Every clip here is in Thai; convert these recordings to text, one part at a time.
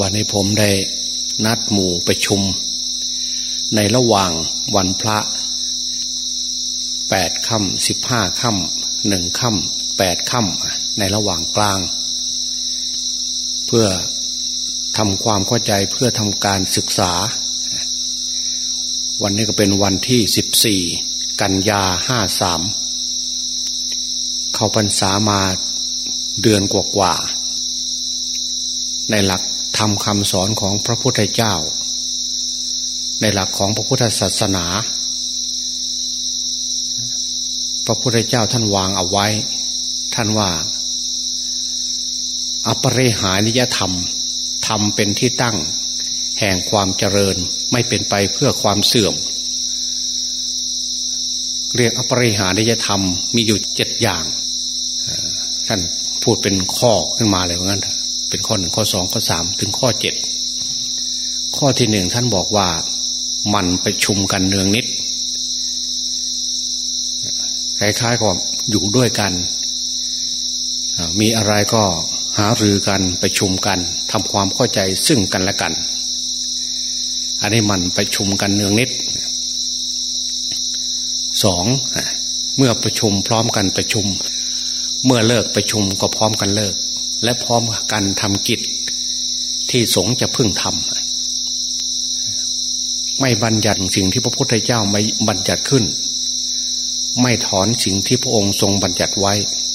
วันนี้ผมได้นัดหมู่ประชุม ในระหว่างวันพระแปดค่ำสิบห้าค่ำหนึ่งค่ำแปดค่ำในระหว่างกลาง เพื่อทำความเข้าใจเพื่อทำการศึกษา วันนี้ก็เป็นวันที่สิบสี่กันยาห้าสามเข้าพรรษามาเดือนกว่าๆในหลัก ทำคำสอนของพระพุทธเจ้า ในหลักของพระพุทธศาสนา พระพุทธเจ้าท่านวางเอาไว้ ท่านว่า อปเรหานิยธรรมทำเป็นที่ตั้ง แห่งความเจริญไม่เป็นไปเพื่อความเสื่อม เรียกอปริหานิยธรรมมีอยู่เจ็ดอย่างท่านพูดเป็นข้อขึ้นมาเลยว่างั้น เป็นข้อหนึ่งข้อสองข้อสามถึงข้อเจ็ดข้อที่หนึ่งท่านบอกว่ามันไปชุมกันเนืองนิดคล้ายๆกับอยู่ด้วยกัน มีอะไรก็หารือกันไปชุมกันทำความเข้าใจซึ่งกันและกัน อันนี้มันไปชุมกันเนืองนิดสองเมื่อประชุมพร้อมกันประชุม เมื่อเลิกประชุมก็พร้อมกันเลิก และพร้อมกันทำกิจที่สงจะพึ่งทำไม่บัญญัติสิ่งที่พระพุทธเจ้าไม่บัญญัติขึ้น ไม่ถอนสิ่งที่พระองค์ทรงบัญญัติไว้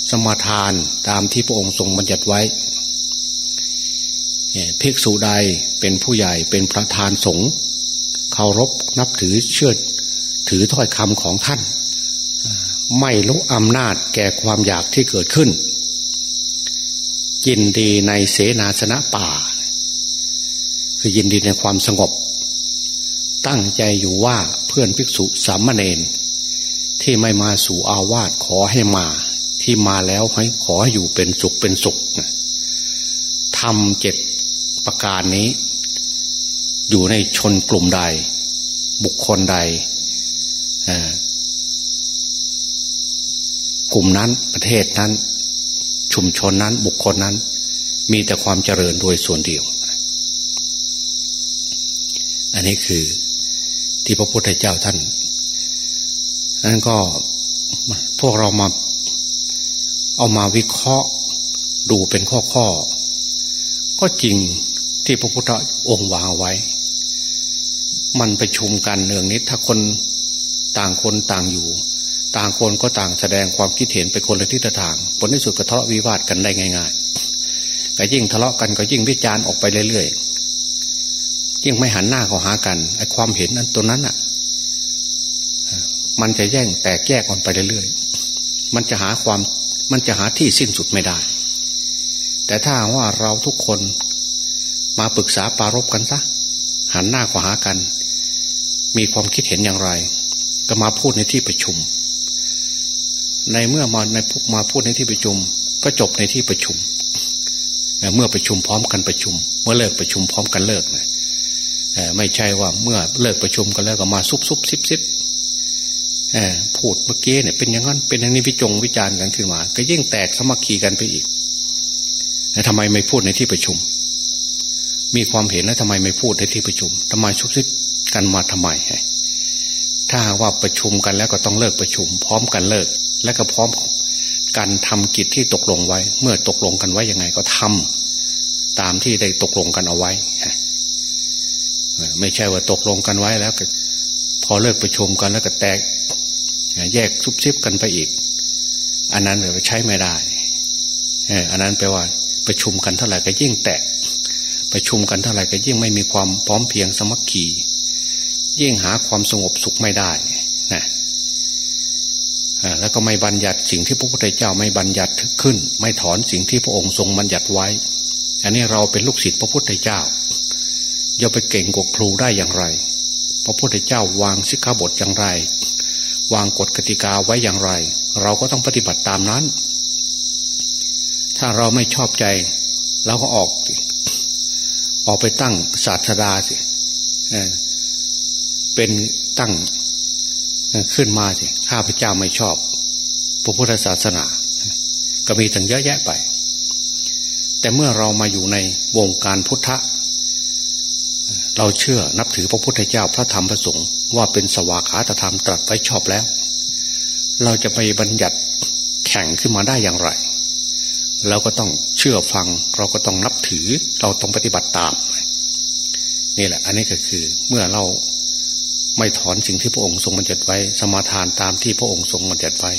สมาทานตามที่พระองค์ทรงบัญญัติไว้ภิกษุใดเป็นผู้ใหญ่เป็นประธานสงฆ์เคารพนับถือเชื่อถือถ้อยคำของท่าน ไม่ลุอำนาจแก่ความอยากที่เกิดขึ้น ยินดีในเสนาสนะป่า คือยินดีในความสงบ ตั้งใจอยู่ว่าเพื่อนภิกษุสามเณรที่ไม่มาสู่อาวาสขอให้มา ที่มาแล้วให้ขอให้อยู่เป็นสุขเป็นสุขทำเจ็ดประการนี้ อยู่ในชนกลุ่มใด บุคคลใดกลุ่มนั้นประเทศนั้น ชุมชนนั้นบุคคลนั้น มีแต่ความเจริญโดยส่วนเดียว อันนี้คือที่พระพุทธเจ้าท่านนั้นก็พวกเรามาเอามาวิเคราะห์ดูเป็นข้อข้อ ก็จริงที่พระพุทธองค์วางไว้ มันไปชุมกันเนืองนิดถ้าคนต่างคนต่างอยู่ ต่างคนก็ต่างแสดงความคิดเห็นไปคนละทิศทาง ผลที่สุดก็ทะเลาะวิวาทกันได้ง่ายๆก็ยิ่งทะเลาะกันก็ยิ่งวิจารณ์ออกไปเรื่อยๆยิ่งไม่หันหน้าเข้าหากันไอ้ความเห็นนั้นตัวนั้นอะ มันจะแย่งแตกแยกกันไปเรื่อยๆมันจะหาความมันจะหาที่สิ้นสุดไม่ได้ แต่ถ้าว่าเราทุกคนมาปรึกษาปารบกันซะหันหน้าเข้าหากัน มีความคิดเห็นอย่างไร ก็มาพูดในที่ประชุม ในเมื่อมาในมาพูดในที่ประชุม ก็จบในที่ประชุม เมื่อประชุมพร้อมกันประชุม เมื่อเลิกประชุมพร้อมกันเลิกนะไม่ใช่ว่าเมื่อเลิกประชุมกันแล้วก็มาซุบซุบซิบซิบพูดเมื่อกี้เนี่ยเป็นอย่างนั้นเป็นอย่างนี้วิจงวิจารณ์กันขึ้นมา ก็ยิ่งแตกสมัคคีกันไปอีกทำไมไม่พูดในที่ประชุม มีความเห็นแล้วทำไมไม่พูดในที่ประชุมทำไมซุบซิบกันมาทำไมถ้าว่าประชุมกันแล้วก็ต้องเลิกประชุม พร้อมกันเลิก และก็พร้อมกันทำกิจที่ตกลงไว้ เมื่อตกลงกันไว้ยังไงก็ทำตามที่ได้ตกลงกันเอาไว้ไม่ใช่ว่าตกลงกันไว้แล้วก็พอเลิกประชุมกันแล้วก็แตก แยกซุบซิบกันไปอีก อันนั้นแปลว่าใช้ไม่ได้อันนั้นแปลว่าประชุมกันเท่าไหร่ก็ยิ่งแตก ประชุมกันเท่าไหร่ก็ยิ่งไม่มีความพร้อมเพียงสมัคคียิ่งหาความสงบสุขไม่ได้นะ แล้วก็ไม่บัญญัติสิ่งที่พระพุทธเจ้าไม่บัญญัติขึ้น ไม่ถอนสิ่งที่พระองค์ทรงบัญญัติไว้ อันนี้เราเป็นลูกศิษย์พระพุทธเจ้าจะไปเก่งกว่าครูได้อย่างไร พระพุทธเจ้าวางสิกขาบทอย่างไร วางกฎกติกาไว้อย่างไร เราก็ต้องปฏิบัติตามนั้น ถ้าเราไม่ชอบใจเราก็ออก ออกไปตั้งศาสดาสิเป็นตั้ง ขึ้นมาสิข้าพเจ้าไม่ชอบพระพุทธศาสนา ก็มีถึงเยอะแยะไป แต่เมื่อเรามาอยู่ในวงการพุทธเราเชื่อนับถือพระพุทธเจ้าพระธรรมพระสงฆ์ว่าเป็นสวากขาตธรรมตรัสไว้ชอบแล้ว เราจะไปบัญญัติแข่งขึ้นมาได้อย่างไรเราก็ต้องเชื่อฟัง เราก็ต้องนับถือ เราต้องปฏิบัติตามนี่แหละ อันนี้ก็คือเมื่อเรา ไม่ถอนสิ่งที่พระองค์ทรงบัญญัติไว้ สมาทานตามที่พระองค์ทรงบัญญัติไว้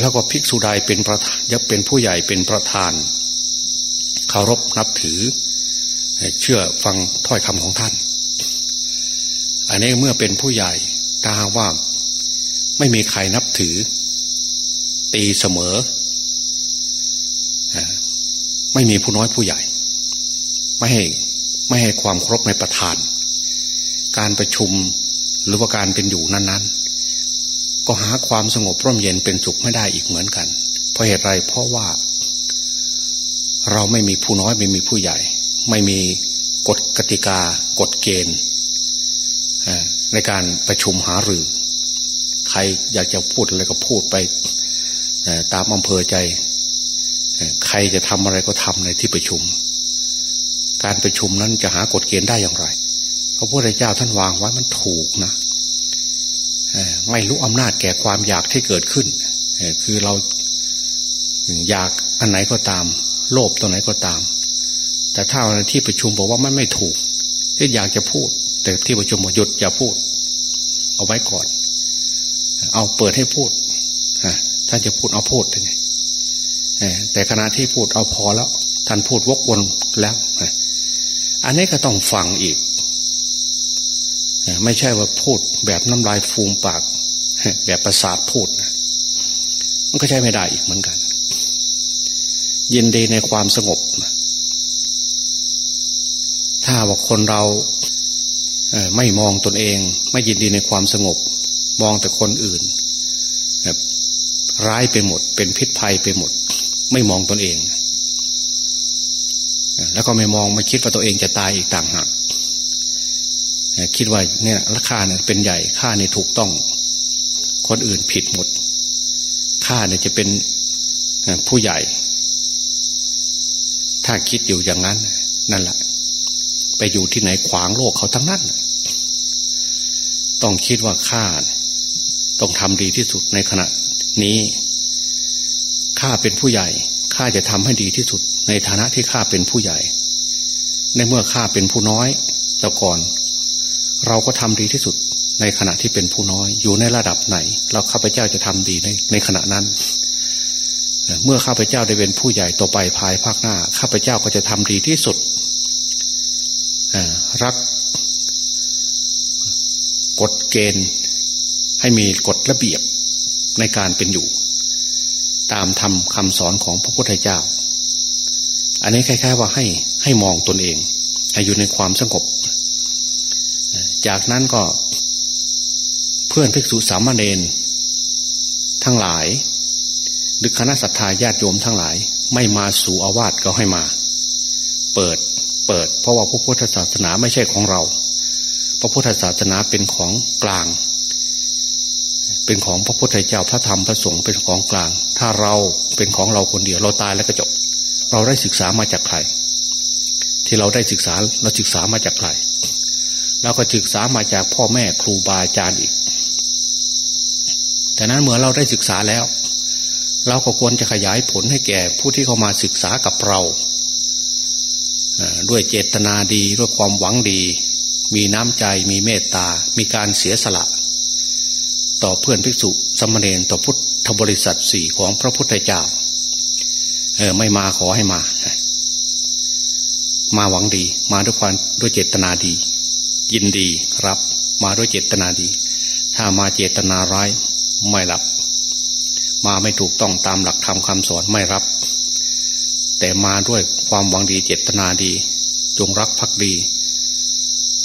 แล้วก็ภิกษุใดเป็นประยัเป็นผู้ใหญ่เป็นประธานเคารพนับถือ เชื่อฟังถ้อยคำของท่าน อันนี้เมื่อเป็นผู้ใหญ่ตาว่าไม่มีใครนับถือ ตีเสมอ ไม่มีผู้น้อยผู้ใหญ่ ไม่ให้ไม่ให้ความครบในประธาน การประชุมหรือว่าการเป็นอยู่นั้นๆ ก็หาความสงบร่มเย็นเป็นสุขไม่ได้อีกเหมือนกัน เพราะเหตุไรเพราะว่า เราไม่มีผู้น้อยไม่มีผู้ใหญ่ ไม่มีกฎกติกากฎเกณฑ์ในการประชุมหารือ ใครอยากจะพูดอะไรก็พูดไปตามอำเภอใจ ใครจะทำอะไรก็ทำในที่ประชุม การประชุมนั้นจะหากฎเกณฑ์ได้อย่างไร พระพุทธเจ้าท่านวางไว้มันถูกนะไม่รู้อำนาจแก่ความอยากที่เกิดขึ้นคือเราอยากอันไหนก็ตาม โลภตัวไหนก็ตาม แต่ถ้าในที่ประชุมบอกว่ามันไม่ถูกที่อยากจะพูด แต่ที่ประชุมบอกหยุดอย่าพูด เอาไว้ก่อน เอาเปิดให้พูดท่านจะพูดเอาพูดเลยแต่ขณะที่พูดเอาพอแล้ว ท่านพูดวกวนแล้วอันนี้ก็ต้องฟังอีก ไม่ใช่ว่าพูดแบบน้ำลายฟูมปาก แบบประสาทพูดนะมันก็ใช้ไม่ได้อีกเหมือนกัน ยินดีในความสงบถ้าว่าคนเราไม่มองตนเอง ไม่ยินดีในความสงบ มองแต่คนอื่นร้ายไปหมด เป็นพิษภัยไปหมด ไม่มองตนเอง แล้วก็ไม่มองไม่คิดว่าตัวเองจะตายอีกต่างหาก คิดว่าเนี่ยราคาเนี่ยเป็นใหญ่ค่าเนี่ยถูกต้อง คนอื่นผิดหมดค่าเนี่ยจะเป็นผู้ใหญ่ ถ้าคิดอยู่อย่างนั้น นั่นแหละ ไปอยู่ที่ไหนขวางโลกเขาทั้งนั้น ต้องคิดว่าข้าต้องทำดีที่สุดในขณะนี้ข้าเป็นผู้ใหญ่ข้าจะทำให้ดีที่สุด ในฐานะที่ข้าเป็นผู้ใหญ่ ในเมื่อข้าเป็นผู้น้อยแต่ก่อน เราก็ทำดีที่สุดในขณะที่เป็นผู้น้อย อยู่ในระดับไหน เราข้าพเจ้าจะทำดีในในขณะนั้น เมื่อข้าพเจ้าได้เป็นผู้ใหญ่ต่อไปภายภาคหน้า ข้าพเจ้าก็จะทำดีที่สุดรักกฎเกณฑ์ให้มีกฎระเบียบในการเป็นอยู่ ตามทำคำสอนของพระพุทธเจ้า อันนี้คล้ายๆว่าให้ให้มองตนเองให้อยู่ในความสงบ จากนั้นก็ เพื่อนภิกษุสามเณรทั้งหลาย หรือคณะสัตยาญาติโยมทั้งหลาย ไม่มาสู่อาวาสก็ให้มา เปิดเปิด เพราะว่าพระพุทธศาสนาไม่ใช่ของเรา พระพุทธศาสนาเป็นของกลาง เป็นของพระพุทธเจ้าพระธรรมพระสงฆ์เป็นของกลาง ถ้าเราเป็นของเราคนเดียวเราตายแล้วก็จบ เราได้ศึกษามาจากใคร ที่เราได้ศึกษาเราศึกษามาจากใคร เราก็ศึกษามาจากพ่อแม่ครูบาอาจารย์อีก แต่นั้นเมื่อเราได้ศึกษาแล้ว เราก็ควรจะขยายผลให้แก่ผู้ที่เข้ามาศึกษากับเรา ด้วยเจตนาดีด้วยความหวังดี มีน้ำใจมีเมตตา มีการเสียสละ ต่อเพื่อนภิกษุสมณเณรต่อพุทธบริษัทสี่ของพระพุทธเจ้าเออไม่มาขอให้มา มาหวังดี มาด้วยความด้วยเจตนาดี ยินดีรับมาด้วยเจตนาดี ถ้ามาเจตนาร้ายไม่รับ มาไม่ถูกต้องตามหลักธรรมคำสอนไม่รับ แต่มาด้วยความหวังดีเจตนาดี จงรักภักดี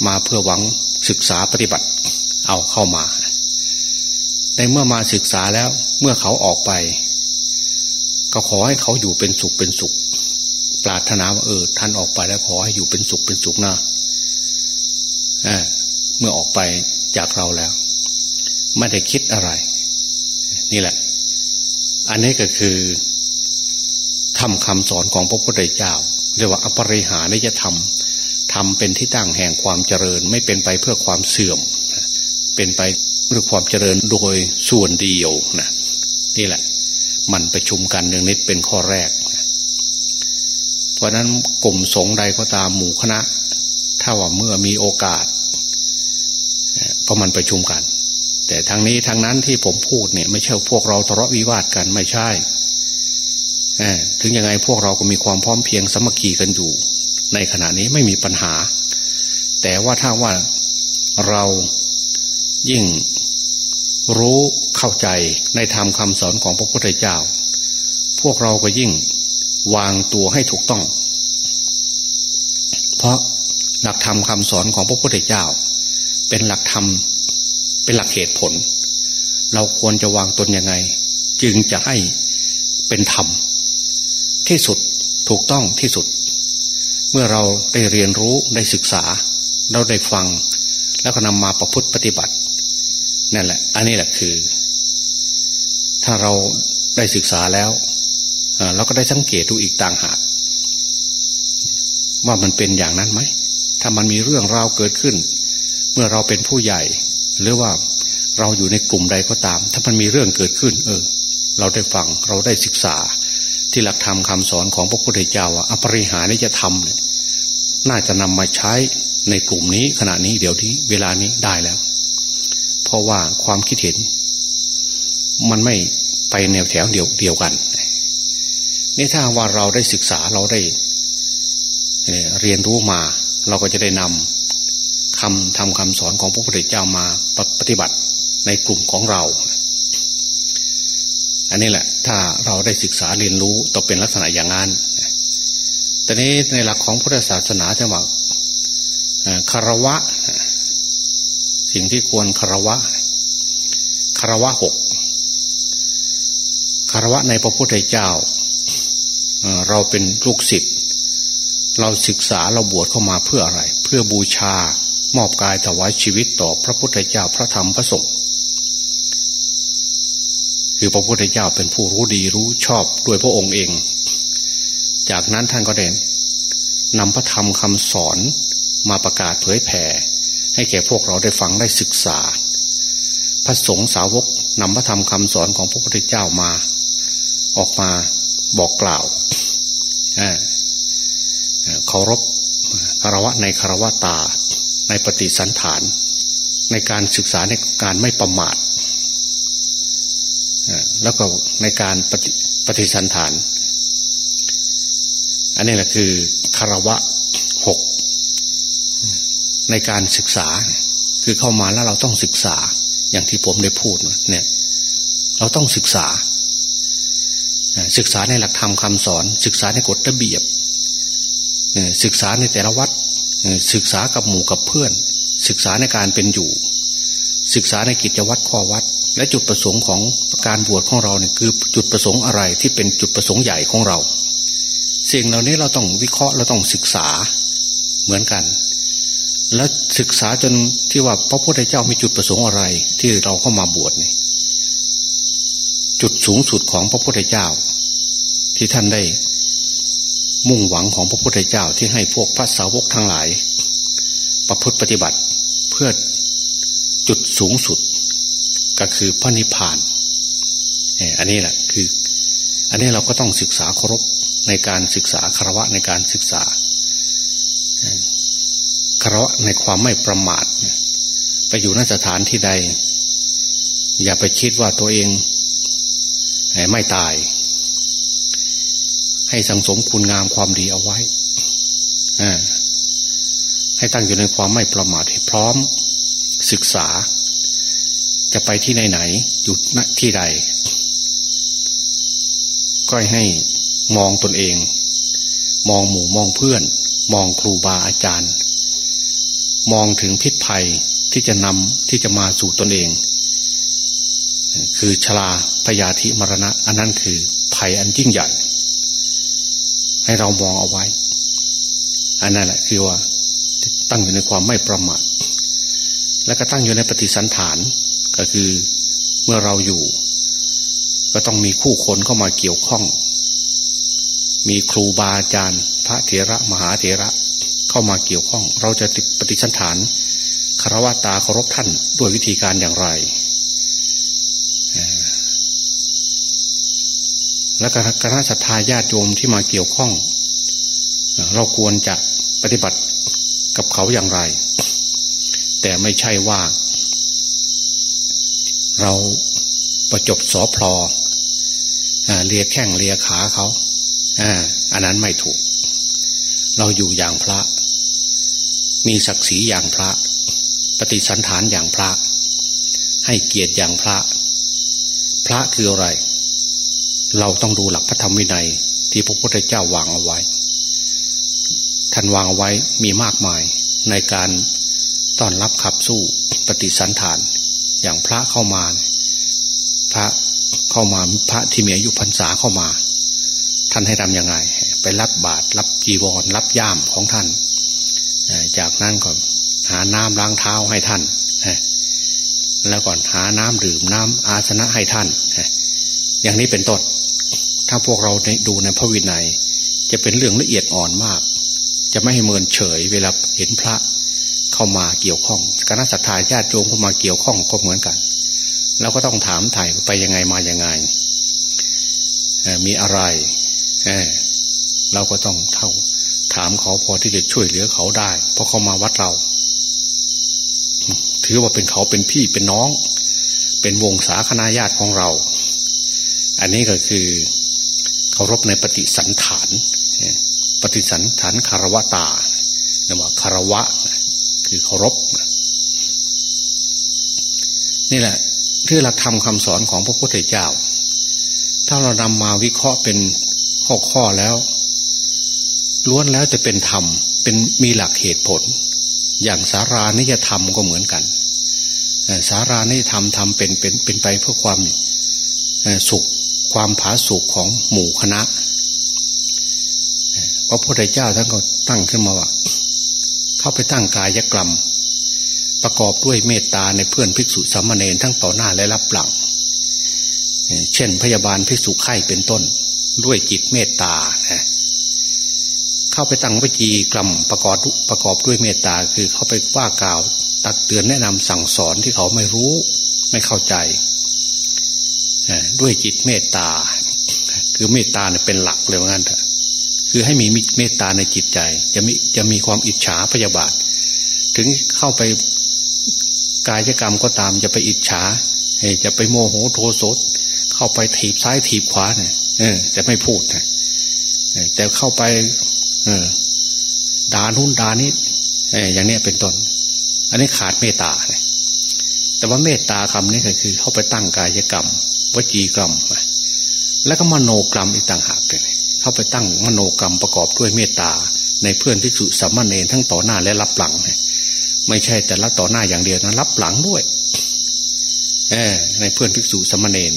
มาเพื่อหวังศึกษาปฏิบัติ เอาเข้ามา ในเมื่อมาศึกษาแล้วเมื่อเขาออกไป ก็ขอให้เขาอยู่เป็นสุขเป็นสุข ปรารถนาว่าเออท่านออกไปแล้วขอให้อยู่เป็นสุขเป็นสุขนะ เมื่อออกไปจากเราแล้ว ไม่ได้คิดอะไร นี่แหละ อันนี้ก็คือทำคำสอนของพระพุทธเจ้า เรียกว่าอปริหานิยธรรมทำเป็นที่ตั้งแห่งความเจริญ ไม่เป็นไปเพื่อความเสื่อม เป็นไปเพื่อความเจริญโดยส่วนเดียวนะนี่แหละ มันประชุมกันหนึ่งนิดเป็นข้อแรก เพราะนั้นกลุ่มสงใดก็ตามหมู่คณะ ถ้าว่าเมื่อมีโอกาส ก็มันประชุมกัน แต่ทางนี้ทางนั้นที่ผมพูดเนี่ย ไม่ใช่พวกเราทะเลาะวิวาทกันไม่ใช่ถึงยังไงพวกเราก็มีความพร้อมเพียงสมัคคีกันอยู่ ในขณะนี้ไม่มีปัญหา แต่ว่าถ้าว่าเรายิ่งรู้เข้าใจในธรรมคำสอนของพระพุทธเจ้า พวกเราก็ยิ่งวางตัวให้ถูกต้อง เพราะหลักธรรมคำสอนของพระพุทธเจ้า เป็นหลักธรรม เป็นหลักเหตุผล เราควรจะวางตนยังไง จึงจะให้เป็นธรรม ที่สุดถูกต้องที่สุด เมื่อเราได้เรียนรู้ได้ศึกษา เราได้ฟัง แล้วก็นำมาประพฤติปฏิบัตินั่นแหละ อันนี้แหละคือ ถ้าเราได้ศึกษาแล้วเราก็ได้สังเกตดูอีกต่างหากว่ามันเป็นอย่างนั้นไหม ถ้ามันมีเรื่องราวเกิดขึ้น เมื่อเราเป็นผู้ใหญ่ หรือว่าเราอยู่ในกลุ่มใดก็ตาม ถ้ามันมีเรื่องเกิดขึ้น เออ เราได้ฟังเราได้ศึกษา ที่หลักธรรมคาสอนของพระพุทธเจ้าว่าอปริหานี่จะทำเนี่ยน่าจะนำมาใช้ในกลุ่มนี้ขณะนี้เดี๋ยวนี้เวลานี้ได้แล้ว เพราะว่าความคิดเห็น มันไม่ไปแนวแถวเดียวเดียวกัน นี่ถ้าว่าเราได้ศึกษาเราได้เรียนรู้มา เราก็จะได้นำ คำทำคำสอนของพระพุทธเจ้ามาปฏิบัติในกลุ่มของเรา อันนี้แหละ ถ้าเราได้ศึกษาเรียนรู้ต้องเป็นลักษณะอย่างนั้นแต่นี้ในหลักของพุทธศาสนาจะว่าคารวะ สิ่งที่ควรคารวะคารวะหกคารวะในพระพุทธเจ้าเราเป็นลูกศิษย์เราศึกษาเราบวชเข้ามาเพื่ออะไร เพื่อบูชา มอบกายถวายชีวิตต่อพระพุทธเจ้าพระธรรมพระสงฆ์คือพระพุทธเจ้าเป็นผู้รู้ดีรู้ชอบด้วยพระองค์เอง จากนั้นท่านก็เด่นนำพระธรรมคำสอนมาประกาศเผยแผ่ ให้แก่พวกเราได้ฟังได้ศึกษา พระสงฆ์สาวกนำพระธรรมคำสอนของพระพุทธเจ้ามา ออกมาบอกกล่าวเคารพคารวะในคารวะตา ในปฏิสันฐาน ในการศึกษาในการไม่ประมาทแล้วก็ในการปฏิปฏิสันฐาน อันนี้แหละคือคารวะหกในการศึกษาคือเข้ามาแล้วเราต้องศึกษาอย่างที่ผมได้พูดเนี่ย เราต้องศึกษา ศึกษาในหลักธรรมคำสอน ศึกษาในกฎระเบียบศึกษาในแต่ละวัด ศึกษากับหมู่กับเพื่อน ศึกษาในการเป็นอยู่ ศึกษาในกิจวัตรข้อวัด และจุดประสงค์ของการบวชของเราเนี่ยคือจุดประสงค์อะไรที่เป็นจุดประสงค์ใหญ่ของเราสิ่งเหล่านี้เราต้องวิเคราะห์เราต้องศึกษาเหมือนกัน แล้วศึกษาจนที่ว่าพระพุทธเจ้ามีจุดประสงค์อะไร ที่เราเข้ามาบวชเนี่ยจุดสูงสุดของพระพุทธเจ้า ที่ท่านได้ มุ่งหวังของพระพุทธเจ้าที่ให้พวกพระสาวกทั้งหลาย ประพฤติปฏิบัติเพื่อจุดสูงสุด ก็คือพระนิพพานอันนี้แหละคือ อันนี้เราก็ต้องศึกษาเคารพในการศึกษาคารวะในการศึกษาคารวะในความไม่ประมาทไปอยู่นสถานที่ใด อย่าไปคิดว่าตัวเองไม่ตาย ให้สังสมคุณงามความดีเอาไว้ให้ตั้งอยู่ในความไม่ประมาทให้พร้อมศึกษา จะไปที่ไหนไหนอยู่ณที่ใด ก็ให้มองตนเอง มองหมู่มองเพื่อน มองครูบาอาจารย์ มองถึงพิษภัยที่จะนำที่จะมาสู่ตนเอง คือชลาพยาธิมรณะ อันนั้นคือภัยอันยิ่งใหญ่ ให้เรามองเอาไว้ อันนั้นแหละคือว่าตั้งอยู่ในความไม่ประมาทและก็ตั้งอยู่ในปฏิสันฐานก็คือเมื่อเราอยู่ ก็ต้องมีคู่คนเข้ามาเกี่ยวข้อง มีครูบาอาจารย์ พระเถระมหาเถระเข้ามาเกี่ยวข้อง เราจะปฏิสันฐานคารวะตาเคารพท่านด้วยวิธีการอย่างไร และคณะสัตยาญาติโยมที่มาเกี่ยวข้อง เราควรจะปฏิบัติกับเขาอย่างไร แต่ไม่ใช่ว่า เราประจบสอพลอเลียแข้งเลียขาเขาอันนั้นไม่ถูก เราอยู่อย่างพระ มีศักดิ์ศรีอย่างพระ ปฏิสันฐานอย่างพระ ให้เกียรติอย่างพระ พระคืออะไร เราต้องดูหลักพระธรรมวินัย ที่พระพุทธเจ้าวางเอาไว้ ท่านวางเอาไว้มีมากมายในการต้อนรับขับสู้ปฏิสันฐาน อย่างพระเข้ามา พระเข้ามาพระที่มีอายุพรรษาเข้ามา ท่านให้ทำยังไง ไปรับบาตรรับจีวร รับย่ามของท่าน จากนั้นก็หาน้ำล้างเท้าให้ท่าน แล้วก่อนหาน้ำดื่มน้ำอาสนะให้ท่านอย่างนี้เป็นต้น ถ้าพวกเราดูในพระวินัย จะเป็นเรื่องละเอียดอ่อนมาก จะไม่ให้เมินเฉยเวลาเห็นพระเข้ามาเกี่ยวข้องคณะสัตยาญาติโยมเข้ามาเกี่ยวข้องก็เหมือนกันเราก็ต้องถามไถ่ไปยังไงมายังไงมีอะไรเเราก็ต้องเท่า ถามเขาพอที่จะช่วยเหลือเขาได้ เพราะเขามาวัดเรา ถือว่าเป็นเขาเป็นพี่เป็นน้อง เป็นวงศาคณาญาติของเรา อันนี้ก็คือ เคารพในปฏิสันฐาน ปฏิสันฐานคารวะตาเรียกว่าคารวะ คือเคารพ นี่แหละที่หลักธรรมคาสอนของพระพุทธเจ้า ถ้าเรานำมาวิเคราะห์เป็นข้อข้อแล้วล้วนแล้วจะเป็นธรรม เป็นมีหลักเหตุผล อย่างสารานิยธรรมก็เหมือนกันสารานิยธรรมทำเป็นเป็นเป็นไปเพื่อความสุข ความผาสุขของหมู่คณะพระพุทธเจ้าท่านก็ตั้งขึ้นมาว่า เข้าไปตั้งกายกรรม ประกอบด้วยเมตตาในเพื่อนภิกษุสามเณรทั้งต่อหน้าและรับหลัง เช่น พยาบาลภิกษุไข้เป็นต้น ด้วยจิตเมตตา เข้าไปตั้งวิจีกรรมประกอบประกอบด้วยเมตตาคือเข้าไปว่ากล่าว ตักเตือนแนะนำสั่งสอนที่เขาไม่รู้ไม่เข้าใจ ด้วยจิตเมตตา คือเมตตาเนี่ยเป็นหลักเลยว่างั้นเถอะคือให้มีเมตตาในจิตใจ จะมีจะมีความอิจฉาพยาบาท ถึงเข้าไปกายกรรมก็ตามจะไปอิจฉาจะไปโมโหโทโสเข้าไปถีบซ้ายถีบขวาเนี่ยเออแต่ไม่พูดนะแต่เข้าไป เออด่านุ่นด่านี้อย่างนี้เป็นต้น อันนี้ขาดเมตตาเลยแต่ว่าเมตตาคำนี้ก็คือ เข้าไปตั้งกายกรรม วจีกรรม แล้วก็มโนกรรมอีกต่างหากเลยเข้าไปตั้งมโนกรรมประกอบด้วยเมตตา ในเพื่อนภิกษุสัมมาเนทั้งต่อหน้าและรับหลัง ไม่ใช่แต่ละต่อหน้าอย่างเดียวนะรับหลังด้วยเออในเพื่อนภิกษุสมเณร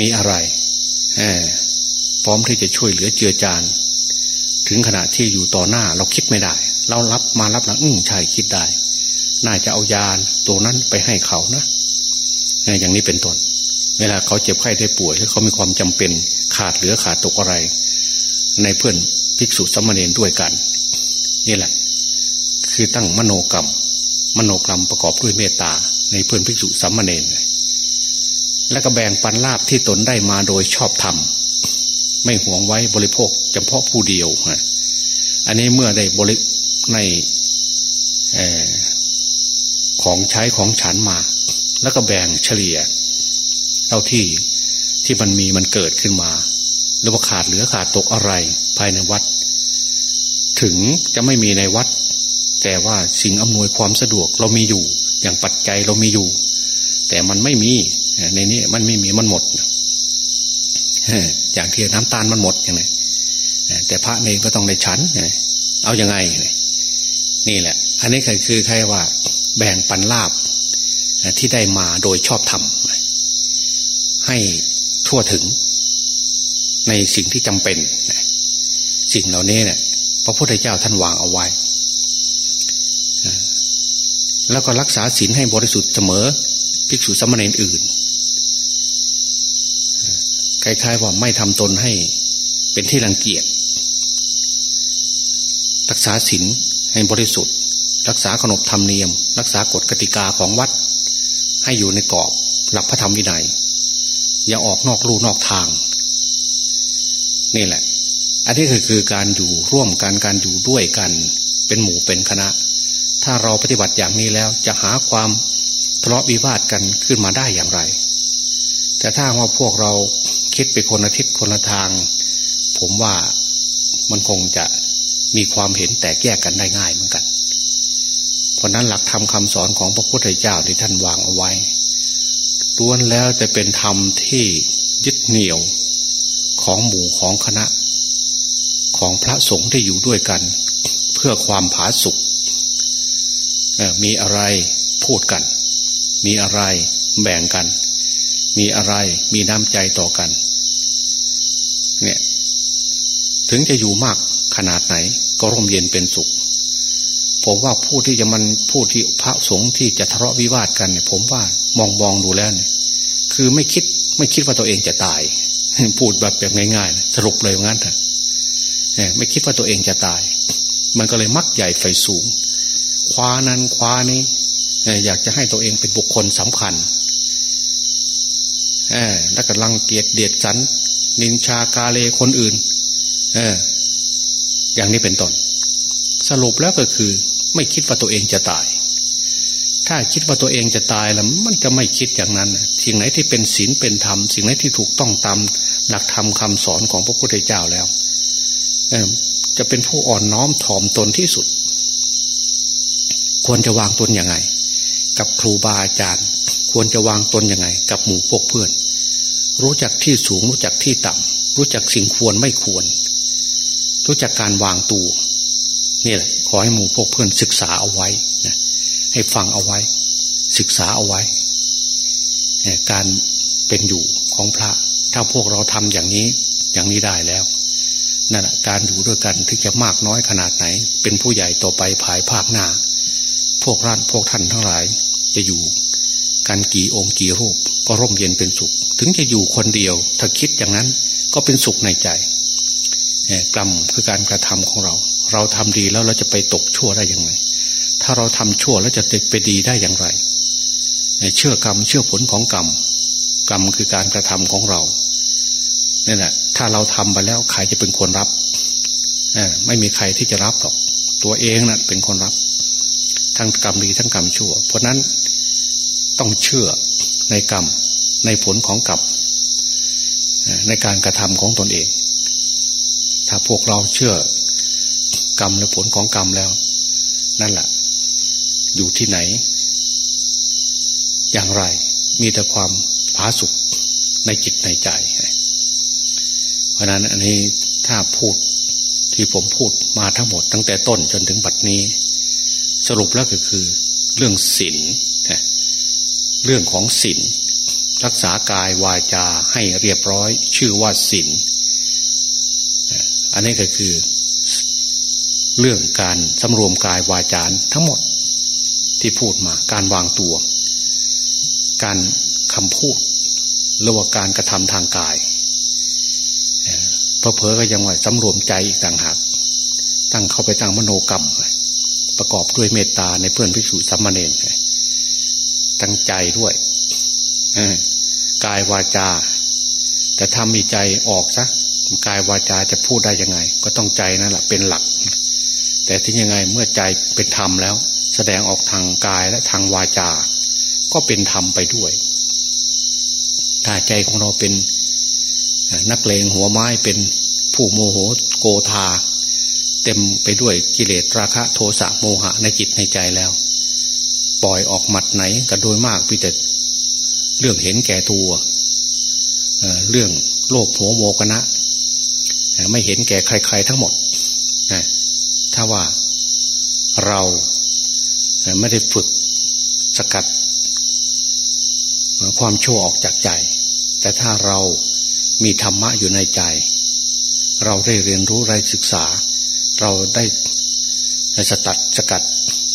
มีอะไรเออพร้อมที่จะช่วยเหลือเจือจานถึงขณะที่อยู่ต่อหน้าเราคิดไม่ได้ เรารับมารับหลังอืมใช่คิดได้ น่าจะเอายาตัวนั้นไปให้เขานะ อย่างนี้เป็นต้นเวลาเขาเจ็บไข้ได้ป่วยแล้วเขามีความจำเป็นขาดเหลือขาดตกอะไร ในเพื่อนภิกษุสมณเณรด้วยกันนี่แหละ คือตั้งมโนกรรม มโนกรรมประกอบด้วยเมตตา ในเพื่อนภิกษุสัมมาเนรและก็แบ่งปันลาบที่ตนได้มาโดยชอบธรรมไม่หวงไว้บริโภคเฉพาะผู้เดียวอันนี้เมื่อได้บริในของใช้ของฉันมา แล้วก็แบ่งเฉลี่ยเท่าที่ที่มันมีมันเกิดขึ้นมา หรือว่าขาดเหลือขาดตกอะไรภายในวัด ถึงจะไม่มีในวัด แต่ว่าสิ่งอำนวยความสะดวกเรามีอยู่ อย่างปัจจัยเรามีอยู่ แต่มันไม่มีในนี้มันไม่มีมันหมดอย่างที่น้ำตาลมันหมดอย่างไรแต่พระเองก็ต้องในชั้นเอาอยัางไงนี่แหละ อันนี้คือใครว่า แบ่งปันลาบ ที่ได้มาโดยชอบธรรมให้ทั่วถึง ในสิ่งที่จำเป็น สิ่งเหล่านี้เนี่ยพระพุทธเจ้าท่านวางเอาไว้ แล้วก็รักษาศีลให้บริสุทธิ์เสมอภิกษุสมณีอื่นคล้ายๆว่าไม่ทำตนให้เป็นที่รังเกียจรักษาศีลให้บริสุทธิ์ รักษาขนบธรรมเนียม รักษากฎกติกาของวัด ให้อยู่ในกรอบ หลักพระธรรมวินัย อย่าออกนอกลู่นอกทาง นี่แหละ อันนี้คือคือการอยู่ร่วมกันการอยู่ด้วยกัน เป็นหมู่เป็นคณะ ถ้าเราปฏิบัติอย่างนี้แล้วจะหาความทะเลาะวิวาทกันขึ้นมาได้อย่างไร แต่ถ้าว่าพวกเราคิดไปคนละทิศคนละทาง ผมว่ามันคงจะมีความเห็นแตกแยกกันได้ง่ายเหมือนกัน ราะนั้นหลักธรรมคาสอนของพระพุทธเจ้าที่ท่านวางเอาไว้ล้วนแล้วจะเป็นธรรมที่ยึดเหนี่ยวของหมู่ของคณะ ของพระสงฆ์ที่อยู่ด้วยกัน เพื่อความผาสุกมีอะไรพูดกัน มีอะไรแบ่งกัน มีอะไรมีน้ำใจต่อกัน เนี่ย ถึงจะอยู่มากขนาดไหน ก็ร่มเย็นเป็นสุข ผมว่าผู้ที่จะมันผู้ที่พระสงฆ์ที่จะทะเลาะวิวาทกันเนี่ย ผมว่ามองมองดูแล้วเนี่ย คือไม่คิดไม่คิดว่าตัวเองจะตาย พูดแบบแบบง่ายๆ สรุปเลยงั้นเถอะไม่คิดว่าตัวเองจะตาย มันก็เลยมักใหญ่ไฟสูง คว้านั้นคว้านี้อยากจะให้ตัวเองเป็นบุคคลสำคัญแล้วก็ลังเกียจเดียดสัน นินชากาเลคนอื่น เออ อย่างนี้เป็นต้นสรุปแล้วก็คือ ไม่คิดว่าตัวเองจะตาย ถ้าคิดว่าตัวเองจะตายแล้วมันจะไม่คิดอย่างนั้น สิ่งไหนที่เป็นศีลเป็นธรรม สิ่งไหนที่ถูกต้องตามหลักธรรมคาสอนของพระพุทธเจ้าแล้วจะเป็นผู้อ่อนน้อมถ่อมตนที่สุด ควรจะวางตนยังไง กับครูบาอาจารย์ ควรจะวางตนยังไง กับหมู่พวกเพื่อน รู้จักที่สูงรู้จักที่ต่ำรู้จักสิ่งควรไม่ควร รู้จักการวางตัว นี่แหละ ขอให้หมู่พวกเพื่อนศึกษาเอาไว้นะให้ฟังเอาไว้ ศึกษาเอาไว้ การเป็นอยู่ของพระ ถ้าพวกเราทำอย่างนี้อย่างนี้ได้แล้วนั่นแหะการอยู่ด้วยกันถึงจะมากน้อยขนาดไหน เป็นผู้ใหญ่ต่อไปภายภาคหน้า พวกร้านพวกท่านทั้งหลาย จะอยู่กันกี่องค์กี่รูป ก็ร่มเย็นเป็นสุข ถึงจะอยู่คนเดียว ถ้าคิดอย่างนั้นก็เป็นสุขในใจกรรมคือการกระทำของเรา เราทำดีแล้วเราจะไปตกชั่วได้ยังไง ถ้าเราทำชั่วแล้วจะไปดีได้อย่างไร เชื่อกรรมเชื่อผลของกรรม กรรมคือการกระทำของเรานี่แหละถ้าเราทำไปแล้วใครจะเป็นคนรับไม่มีใครที่จะรับหรอก ตัวเองนะ่ะเป็นคนรับ ทั้งกรรมดีทั้งกรรมชั่ว เพราะนั้นต้องเชื่อในกรรมในผลของกรรมในการกระทำของตนเอง ถ้าพวกเราเชื่อ กรรมและผลของกรรมแล้ว นั่นแหละอยู่ที่ไหน อย่างไร มีแต่ความผาสุกในจิตในใจ เพราะนั้นอันนี้ถ้าพูดที่ผมพูดมาทั้งหมด ตั้งแต่ต้นจนถึงบัดนี้ สรุปแล้วก็คือ เรื่องศีลเรื่องของศีลรักษากายวาจาให้เรียบร้อย ชื่อว่าศีลอันนี้ก็คือ เรื่องการสำรวมกายวาจาทั้งหมด ที่พูดมาการวางตัว การคำพูดหรือว่าการกระทำทางกายพระเพอก็ยังว่าสำรวมใจอีกต่างหากตั้งเข้าไปตั้งมโนกรรม ประกอบด้วยเมตตาในเพื่อนพิสุสัมมาเนรตั้งใจด้วยกายวาจา แต่ถ้ามีใจออกซะกายวาจาจะพูดได้ยังไง ก็ต้องใจนั่นแหละเป็นหลัก แต่ที่ยังไงเมื่อใจเป็นธรรมแล้ว แสดงออกทางกายและทางวาจา ก็เป็นธรรมไปด้วย ถ้าใจของเราเป็นนักเลงหัวไม้เป็นผู้โมโหโกธา เต็มไปด้วยกิเลสราคะโทสะโมหะในจิตในใจแล้ว ปล่อยออกหมัดไหนก็โดยมากพี่แต่เรื่องเห็นแก่ตัวเรื่องโลภหัวโมกนะ ไม่เห็นแก่ใคร ๆ ทั้งหมด ถ้าว่าเราไม่ได้ฝึกสกัด ความชั่วออกจากใจ แต่ถ้าเรามีธรรมะอยู่ในใจ เราได้เรียนรู้ได้ศึกษา เราได้สตัดสกัด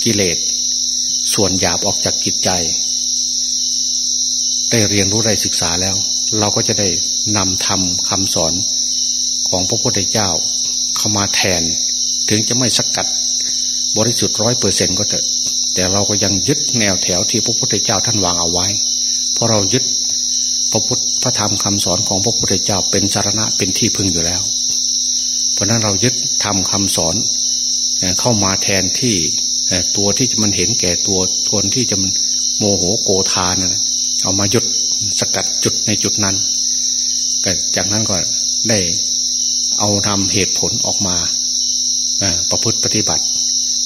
กิเลส ส่วนหยาบออกจากจิตใจ ได้เรียนรู้ได้ศึกษาแล้ว เราก็จะได้นำธรรมคำสอนของพระพุทธเจ้าเข้ามาแทน ถึงจะไม่สกัด บริสุทธิ์ร้อยเปอร์เซ็นก็เถอะ แต่เราก็ยังยึดแนวแถวที่พระพุทธเจ้าท่านวางเอาไว้ เพราะเรายึดพระพุทธพระธรรมคำสอนของพระพุทธเจ้าเป็นสารณะเป็นที่พึ่งอยู่แล้ว เพราะนั้นเรายึดทำคำสอนเข้ามาแทนที่ตัวที่จะมันเห็นแก่ตัวคนที่จะมันโมโหโกธานะ่ะเอามายุดสกัดจุดในจุดนั้นก็จากนั้นก็ได้เอาทำเหตุผลออกมา ประพฤติปฏิบัติ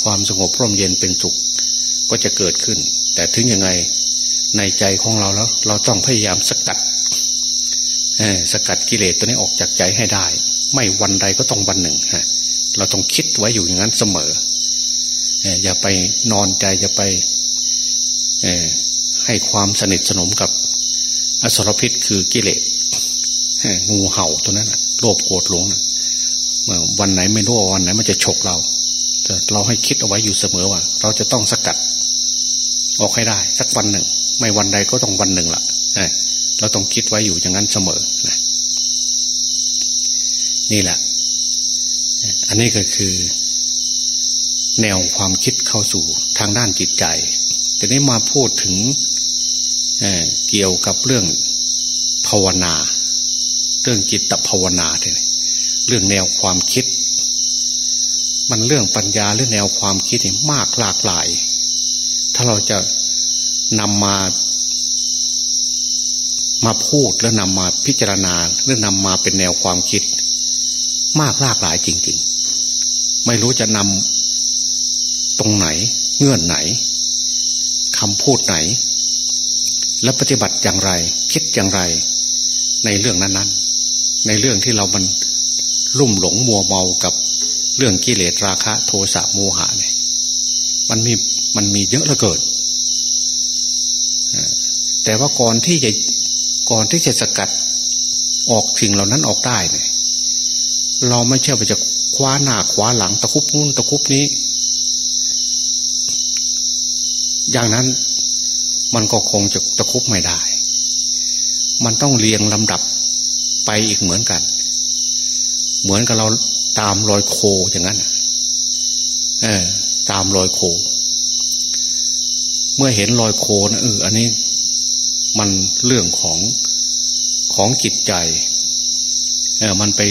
ความสงบร่มเย็นเป็นสุข ก็จะเกิดขึ้น แต่ถึงยังไงในใจของเราแล้ว เราต้องพยายามสกัดสกัดกิเลสตัวนี้ออกจากใจให้ได้ ไม่วันใดก็ต้องวันหนึ่งฮะเราต้องคิดไว้อยู่อย่างนั้นเสมออย่าไปนอนใจอย่าไปให้ความสนิทสนมกับอสรพิษคือกิเลสงูเห่าตัวนั้นโลภโกรธหลงนะ วันไหนไม่รู้วันไหนมันจะฉกเราแต่เราให้คิดเอาไว้อยู่เสมอว่า เราจะต้องสกัด ออกให้ได้ สักวันหนึ่ง ไม่วันใดก็ต้องวันหนึ่งละ่ะเราต้องคิดไว้อยู่อย่างนั้นเสมอนะนี่แหละ อันนี้ก็คือ แนวความคิดเข้าสู่ทางด้านจิตใจ แต่นี้มาพูดถึงเเกี่ยวกับเรื่องภาวนา เรื่องจิตภาวนาเนี่ย เรื่องแนวความคิด มันเรื่องปัญญาเรื่องแนวความคิดเนี่ยมากหลากหลาย ถ้าเราจะนำมามาพูดแล้วนำมาพิจารณาหรือนำมาเป็นแนวความคิด มากหลากหลายจริง ๆ ไม่รู้จะนำตรงไหน เงื่อนไหนคำพูดไหน และปฏิบัติอย่างไร คิดอย่างไร ในเรื่องนั้น ๆ ในเรื่องที่เรามัน ลุ่มหลงมัวเมากับเรื่องกิเลสราคะ โทสะโมหะเนี่ยมันมีมันมีเยอะเหลือเกินแต่ว่าก่อนที่จะก่อนที่จะสกัดออกสิ่งเหล่านั้นออกได้เนี่ย เราไม่เชื่อว่าจะคว้าหน้าคว้าหลังตะคุบนู่นตะคุบนี้ อย่างนั้นมันก็คงจะตะคุบไม่ได้ มันต้องเรียงลำดับไปอีกเหมือนกัน เหมือนกับเราตามรอยโคอย่างนั้นเออ ตามรอยโค เมื่อเห็นรอยโคนะเอออันนี้มันเรื่องของของจิตใจเออมันไป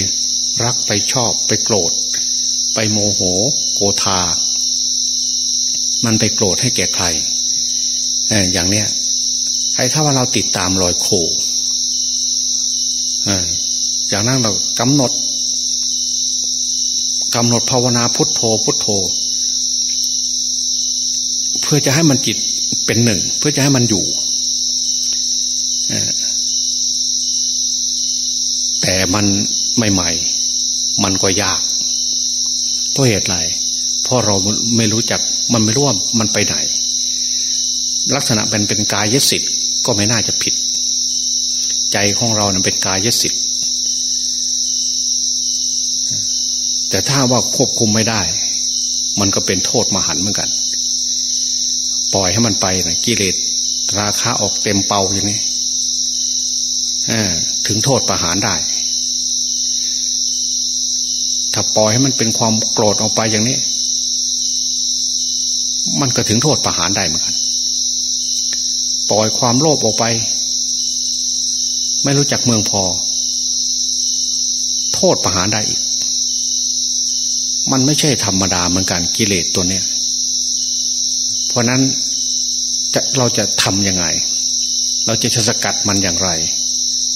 รักไปชอบไปโกรธ ไปโมโหโกธา มันไปโกรธให้แก่ใครเอออย่างเนี้ยใครถ้าว่าเราติดตามรอยโคเออจากนั้นเรากำหนด กำหนดภาวนาพุทโธพุทโธ เพื่อจะให้มันจิตเป็นหนึ่ง เพื่อจะให้มันอยู่แต่มันใหม่ๆ มันก็ยาก เพราะเหตุไร เพราะเราไม่รู้จัก มันไม่รู้ว่ามันไปไหน ลักษณะเป็นเป็นกายสิทธิ์ก็ไม่น่าจะผิด ใจของเราเนี่ยเป็นกายสิทธิ์ แต่ถ้าว่าควบคุมไม่ได้ มันก็เป็นโทษมหันเหมือนกัน ปล่อยให้มันไปนะกิเลสราคาออกเต็มเป่าอย่างนี้ถึงโทษประหารได้ ถ้าปล่อยให้มันเป็นความโกรธออกไปอย่างนี้ มันก็ถึงโทษประหารได้เหมือนกัน ปล่อยความโลภออกไป ไม่รู้จักเมืองพอ โทษประหารได้อีก มันไม่ใช่ธรรมดาเหมือนกันกิเลสตัวเนี้ยเพราะนั้นจะเราจะทำยังไง เราจะสกัดมันอย่างไร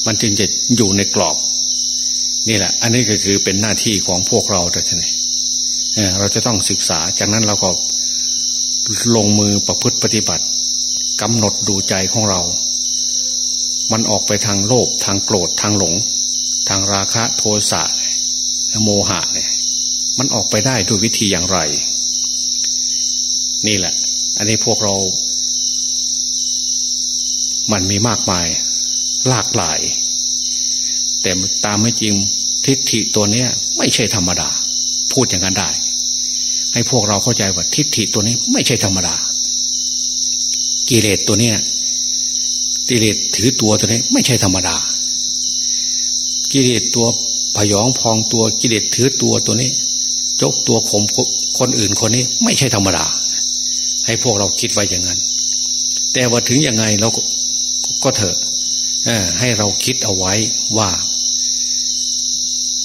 มันจึงจะอยู่ในกรอบ นี่แหละ อันนี้ก็คือเป็นหน้าที่ของพวกเราแต่ทีนี้เราจะต้องศึกษา จากนั้นเราก็ลงมือประพฤติปฏิบัติกำหนดดูใจของเรา มันออกไปทางโลภทางโกรธทางหลง ทางราคะโทสะโมหะเนี่ย มันออกไปได้ด้วยวิธีอย่างไร นี่แหละ อันนี้พวกเรา มันมีมากมาย หลากหลาย แต่ตามไม่จริงทิฏฐิตัวเนี้ย ไม่ใช่ธรรมดา พูดอย่างนั้นได้ ให้พวกเราเข้าใจว่าทิฏฐิตัวนี้ไม่ใช่ธรรมดา กิเลสตัวเนี้ยกิเลสถือตัวตัวนี้ ไม่ใช่ธรรมดา กิเลสตัวพยองพองตัวกิเลสถือตัวตัวนี้ ยกตัวข่มคนอื่นคนนี้ ไม่ใช่ธรรมดา ให้พวกเราคิดไว้อย่างนั้น แต่ว่าถึงยังไงเราก็เถอะให้เราคิดเอาไว้ว่า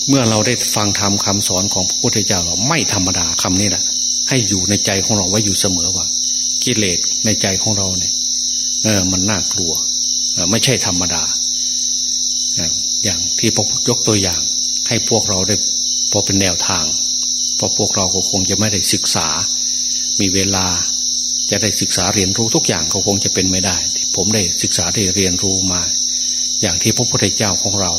เมื่อเราได้ฟังธรรมคาสอนของพระพุทธเจ้าเราไม่ธรรมดาคำนี้แหละให้อยู่ในใจของเราไว้อยู่เสมอว่า กิเลสในใจของเราเนี่ย เออ มันน่ากลัวไม่ใช่ธรรมดาอย่างที่พระยกตัวอย่าง ให้พวกเราได้พอเป็นแนวทาง เพราะพวกเราก็คงจะไม่ได้ศึกษา มีเวลาจะได้ศึกษาเรียนรู้ทุกอย่างก็คงจะเป็นไม่ได้ ผมได้ศึกษาได้เรียนรู้มา อย่างที่พระพุทธเจ้าของเรา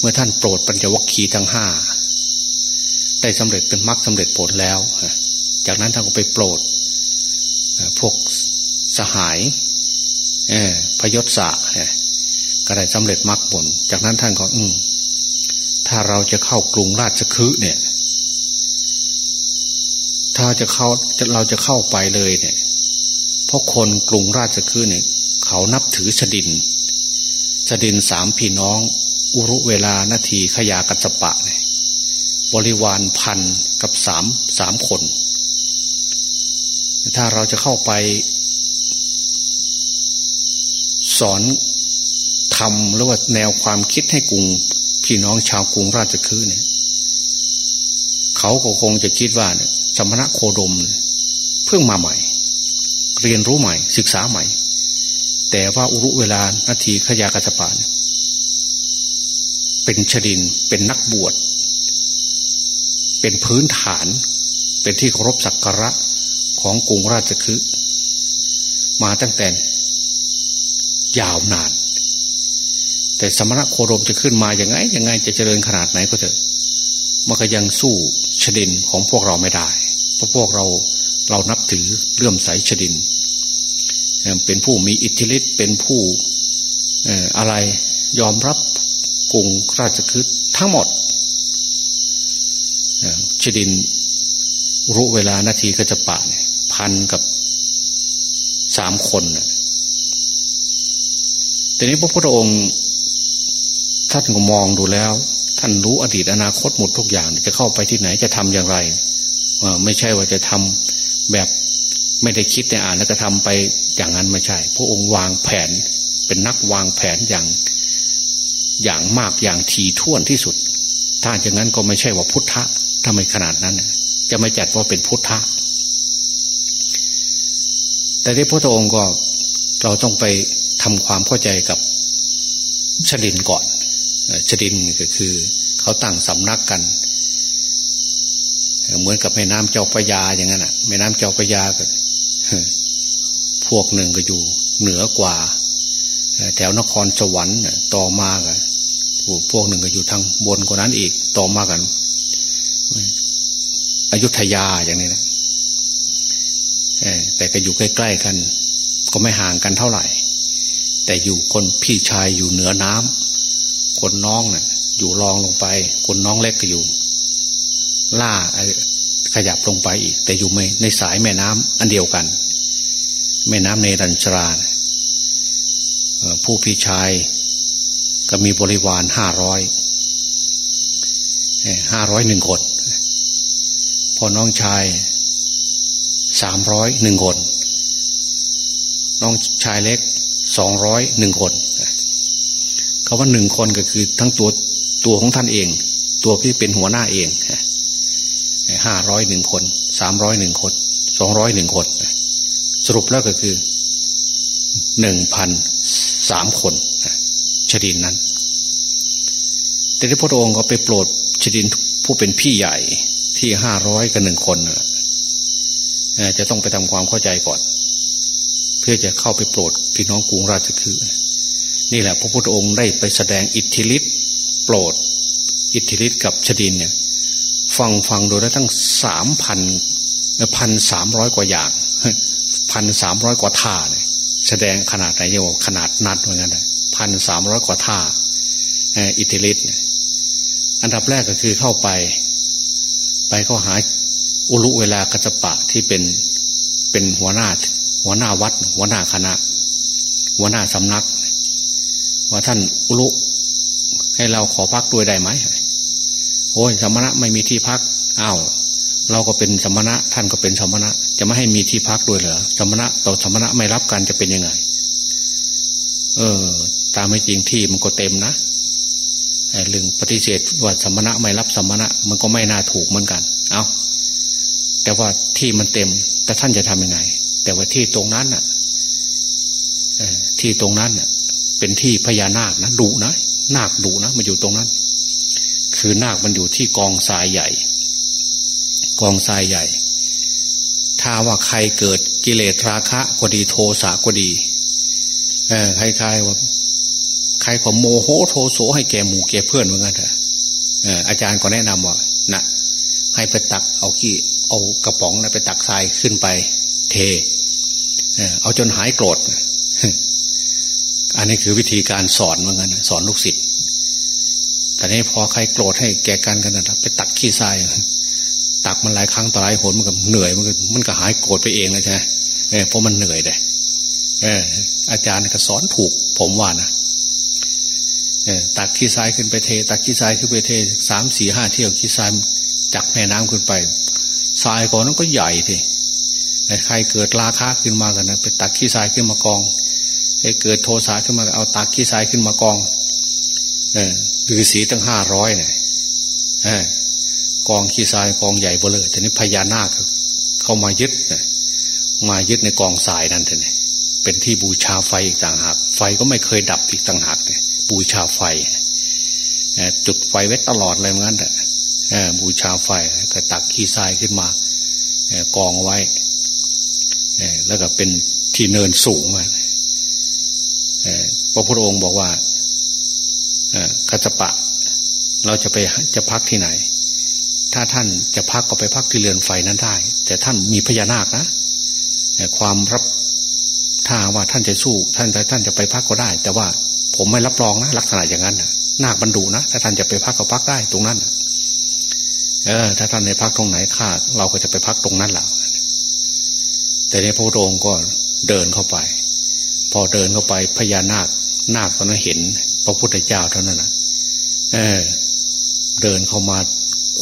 เมื่อท่านโปรดปัญจวัคคีย์ทั้งห้าได้สำเร็จเป็นมรรคสาเร็จผลแล้ว จากนั้นท่านก็ไปโปรดพวกสหายพยศสะก็ได้สำเร็จมรรคผล จากนั้นท่านก็อืถ้าเราจะเข้ากรุงราชคฤห์เนี่ย ถ้าจะเข้าเราจะเข้าไปเลยเนี่ย เพราะคนกรุงราชคฤห์เนี่ย เขานับถือชดินชดินสามพี่น้อง อุรุเวลานาทีขยากัจปะเนี่ยบริวารพันกับสามสามคน ถ้าเราจะเข้าไป สอนทำหรือว่าแนวความคิดให้กรุงพี่น้องชาวกรุงราชคฤห์เนี่ย เขาก็คงจะคิดว่าเนี่ย สมณะโคดม เพิ่งมาใหม่ เรียนรู้ใหม่ ศึกษาใหม่ แต่ว่าอุรุเวลานาทีขยากระสปาเนี่ยเป็นชดินเป็นนักบวช เป็นพื้นฐาน เป็นที่เคารพสักการะของกรุงราชคฤห์มาตั้งแต่ยาวนาน แต่สมณะโคดมจะขึ้นมาอย่างไงยังไงจะเจริญขนาดไหนก็เถอะมันก็ยังสู้ชดินของพวกเราไม่ได้ ราะพวกเราเรานับถือเลื่อมใสชดิน เป็นผู้มีอิทธิฤทธิ์เป็นผู้อะไรยอมรับกรุงราชคฤห์ทั้งหมดชดินรู้เวลานาทีก็จะปะเนี่ยพันกับสามคนแต่นี้พระพุทธองค์ท่านก็มองดูแล้ว ท่านรู้อดีตอนาคตหมดทุกอย่างจะเข้าไปที่ไหนจะทำอย่างไร ไม่ใช่ว่าจะทำแบบไม่ได้คิดในอ่านแล้วก็ทำไปอย่างนั้นไม่ใช่ พระองค์วางแผนเป็นนักวางแผนอย่างอย่างมากอย่างทีท่วนที่สุด ถ้าอย่างนั้นก็ไม่ใช่ว่าพุทธะทำไมขนาดนั้น จะไม่จัดว่าเป็นพุทธะ แต่ที่พระองค์ก็เราต้องไปทำความเข้าใจกับชดินก่อนชดินก็คือ เขาตั้งสำนักกัน เหมือนกับแม่น้ำเจ้าพระยาอย่างนั้นอะแม่น้ำเจ้าพระยาก็พวกหนึ่งก็อยู่ เหนือกว่าแถวนครสวรรค์ต่อมากันพวกหนึ่งก็อยู่ทางบนกว่านั้นอีกต่อมากันอยุธยาอย่างนี้นะแต่ก็อยู่ใกล้ ๆ กัน ก็ไม่ห่างกันเท่าไหร่ แต่อยู่คนพี่ชายอยู่เหนือน้ำคนน้องเนะ่ยอยู่รองลงไป คนน้องเล็กก็อยู่ ล่า ขยับลงไปอีก แต่อยู่ไม่ในสายแม่น้ำอันเดียวกัน แม่น้ำในรัญชราผู้พี่ชายก็มีบริวารห้าร้อยห้าร้อยหนึ่งคนพอน้องชายสามร้อยหนึ่งคน น้องชายเล็กสองร้อยหนึ่งคนาว่าหนึ่งคนก็คือทั้งตัวตัวของท่านเอง ตัวที่เป็นหัวหน้าเอง ห้าร้อยหนึ่งคนสามร้อยหนึ่งคนสองร้อยหนึ่งคน สรุปแล้วก็คือหนึ่งพันสามคนชดินนั้น แต่ที่พระองค์ก็ไปโปรดชดินผู้เป็นพี่ใหญ่ที่ห้าร้อยกับหนึ่งคนจะต้องไปทำความเข้าใจก่อน เพื่อจะเข้าไปโปรดพี่น้องกรุงราชคือนี่แหละพระพุทธองค์ได้ไปแสดงอิทธิฤทธิ์โปรด อิทธิฤทธิ์กับชดินเนี่ย ฟังฟังโดยแล้วทั้งสามพันพันสามร้อยกว่าอย่างพันสามร้อยกว่าท่าเนี่ยแสดงขนาดไหนเยขนาดนัดเหมือนกันพันสามร้อยกว่าท่าอิทธิฤทธิ์อันดับแรกก็คือเข้าไป ไปเข้าหาอุลุเวลากระจปะที่เป็นเป็นหัวหน้า หัวหน้าวัด หัวหน้าคณะ หัวหน้าสำนัก ว่าท่านอุลุให้เราขอพักด้วยได้ไหม โอ้ยสมณะไม่มีที่พักอ้าวเราก็เป็นสมณะท่านก็เป็นสมณะ จะไม่ให้มีที่พักด้วยเหรอสมณะต่อสมณะไม่รับกันจะเป็นยังไง เออ ตามไม่จริงที่มันก็เต็มนะเรื่องปฏิเสธว่าสมณะไม่รับสมณะ มันก็ไม่น่าถูกเหมือนกัน เอาแต่ว่าที่มันเต็ม แต่ท่านจะทำยังไง แต่ว่าที่ตรงนั้นน่ะที่ตรงนั้นเน่ะ เป็นที่พญานาคนะดุนะนาคดุนะมันอยู่ตรงนั้น คือนาคมันอยู่ที่กองทรายใหญ่ กองทรายใหญ่ ถ้าว่าใครเกิดกิเลสราคะก็ดีโทสะก็ดีเออใครๆว่าใครก็โมโหโทโสให้แกหมู่แกเพื่อนเหมือนกันเถอะอาจารย์ก็แนะนำว่านะให้ไปตักเอาขี้เอากระป๋องนะไปตักทรายขึ้นไป เทเอาจนหายโกรธอันนี้คือวิธีการสอนเหมือนกันสอนลูกศิษย์ แต่นี้พอใครโกรธให้แกกันกันนะไปตักขี้ทรายตักมันหลายครั้งต่อหลายหนมันก็เหนื่อยมันก็มันก็หายโกรธไปเองเลยใช่ไหมเพราะมันเหนื่อยเลยเออ อาจารย์ก็สอนถูก ผมว่านะตักขี้ทรายขึ้นไปเท ตักขี้ทรายขึ้นไปเทสามสี่ห้าเที่ยวขี้ทรายจากแม่น้ำขึ้นไปทรายก่อนนั้นก็ใหญ่ทีใครเกิดราคาขึ้นมากันนะไปตักขี้ทรายขึ้นมากองให้เกิดโทสะขึ้นมาเอาตักขี้ทรายขึ้นมากอง ฤาษีตั้งห้าร้อยเนี่ยกองขี้ทรายกองใหญ่เบลอแต่นี้พญานาคเข้ามายึดมายึดในกองทรายนั่นเถอะเป็นที่บูชาไฟอีกต่างหาก ไฟก็ไม่เคยดับอีกต่างหากเนี่ยบูชาไฟจุดไฟไว้ตลอดเลยเหมือนกันแต่บูชาไฟก็ตักขี้ทรายขึ้นมากองไว้แล้วก็เป็นที่เนินสูงมาพระพุทธองค์บอกว่า กัจปะ เราจะไปจะพักที่ไหน ถ้าท่านจะพักก็ไปพักที่เรือนไฟนั้นได้ แต่ท่านมีพญานาคนะความรับถ้าว่าท่านจะสู้ ท่านท่านจะไปพักก็ได้ แต่ว่าผมไม่รับรองนะลักษณะอย่างนั้นนาคบรรดุนะถ้าท่านจะไปพักก็พักได้ตรงนั้นเออ ถ้าท่านในพักตรงไหนข้าเราก็จะไปพักตรงนั้นแหละแต่ในพระองค์ก็เดินเข้าไป พอเดินเข้าไปพญานาคนาคตอนนั้นเห็น พระพุทธเจ้าเท่านั้นนะเออ เดินเข้ามา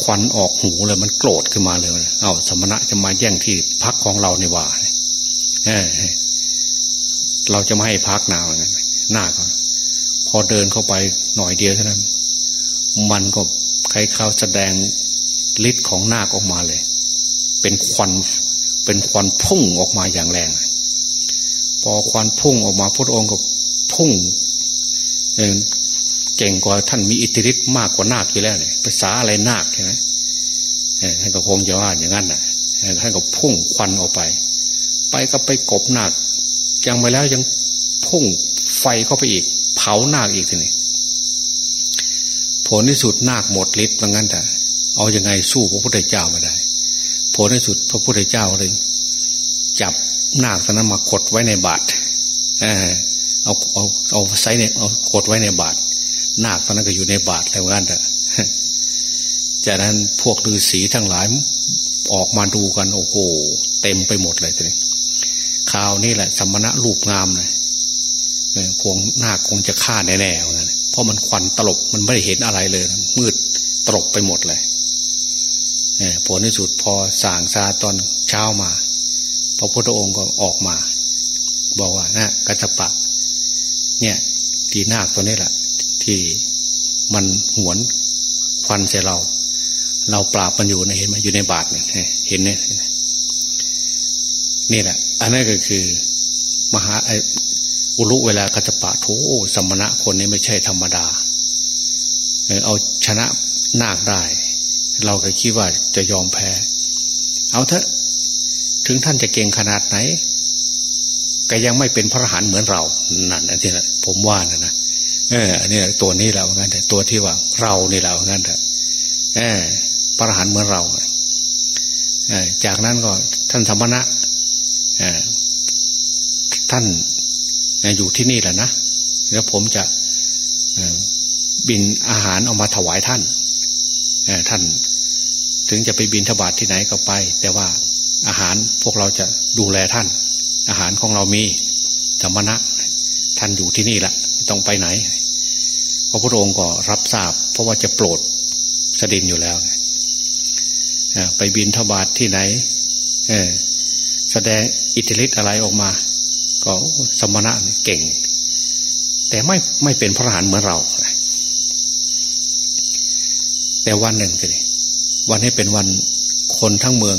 ควันออกหูเลย มันโกรธขึ้นมาเลย เอา้าสมณะจะมาแย่งที่พักของเราในว่าเออเราจะไม่ให้พักนาวงั้นนาคพอเดินเข้าไปหน่อยเดียวเท่านั้น มันก็ใครเขาแสดงฤทธิ์ของนาคออกมาเลย เป็นควันเป็นควันพุ่งออกมาอย่างแรง พอควันพุ่งออกมาพระองค์ก็พุ่ง เก่งกว่าท่านมีอิทธิฤทธิ์มากกว่านาคอยู่แล้วเนี่ยภาษาอะไรนาคใช่ไหมท่านก็คงจะว่าอย่างนั้นน่ะท่านก็พุ่งควันออกไป ไปก็ไปกบนาคยังไปแล้วยังพุ่งไฟเข้าไปอีก เผานาคอีกทีนี้ผลที่สุดนาคหมดฤทธิ์เหมือนกันแต่เอาอยัางไงสู้พระพุทธเจ้าไม่ได้ผลในสุดพระพุทธเจ้าเลยจับนาคตอนนั้นมากดไว้ในบาตร เอาเอาเอาไซเนี่ยเอากดไว้ในบาตรนาคตอนนั้นก็อยู่ในบาตรแล้วกันแต่จากนั้นพวกฤาษีทั้งหลายออกมาดูกัน โอ้โห เต็มไปหมดเลยทีนี้ข่าวนี่แหละ สมณะรูปงามเลยคงนาคคงจะฆ่าแน่ๆเหมือนกันเพราะมันควันตลบมันไม่ได้เห็นอะไรเลย มืดตลบไปหมดเลยผลที่สุดพอส่างซาตอนเช้ามา พระพุทธองค์ก็ออกมา บอกว่านะกัจจปะ เนี่ยทีนาคตัวนี้แหละที่มันหวนควันใส่เรา เราปราบมันอยู่นะเห็นไหมอยู่ในบาทเนี่ยเห็นเนี่ยนี่แหละ อันนั้นก็คือ มหาไออุลุเวลากัจปะโถสมณะคนนี้ไม่ใช่ธรรมดาเอาชนะนาคได้ เราก็คิดว่าจะยอมแพ้ เอาเถอะ ถึงท่านจะเก่งขนาดไหน ก็ยังไม่เป็นพระอรหันต์เหมือนเรานั่นอันนี้นะผมว่านะนะเอออันนี้ตัวนี้เรางั้นแต่ตัวที่ว่าเรานี่เรางั้นแต่เออพระอรหันต์เหมือนเราเออจากนั้นก็ท่านสมณะเออท่านอยู่ที่นี่แหละนะแล้วผมจะบินอาหารเอามาถวายท่านท่านถึงจะไปบินทบาทที่ไหนก็ไป แต่ว่าอาหารพวกเราจะดูแลท่าน อาหารของเรามีธรรมณะท่านอยู่ที่นี่แหละต้องไปไหนพระพุทธองค์ก็รับทราบ เพราะว่าจะโปรดสดินอยู่แล้วไปบินทบาทที่ไหนแสดงอิทธิฤทธิ์อะไรออกมา ก็สมณะเก่ง แต่ไม่ไม่เป็นพระอรหันต์เหมือนเรา แต่วันหนึ่งก็เลยวันนี้เป็นวันคนทั้งเมือง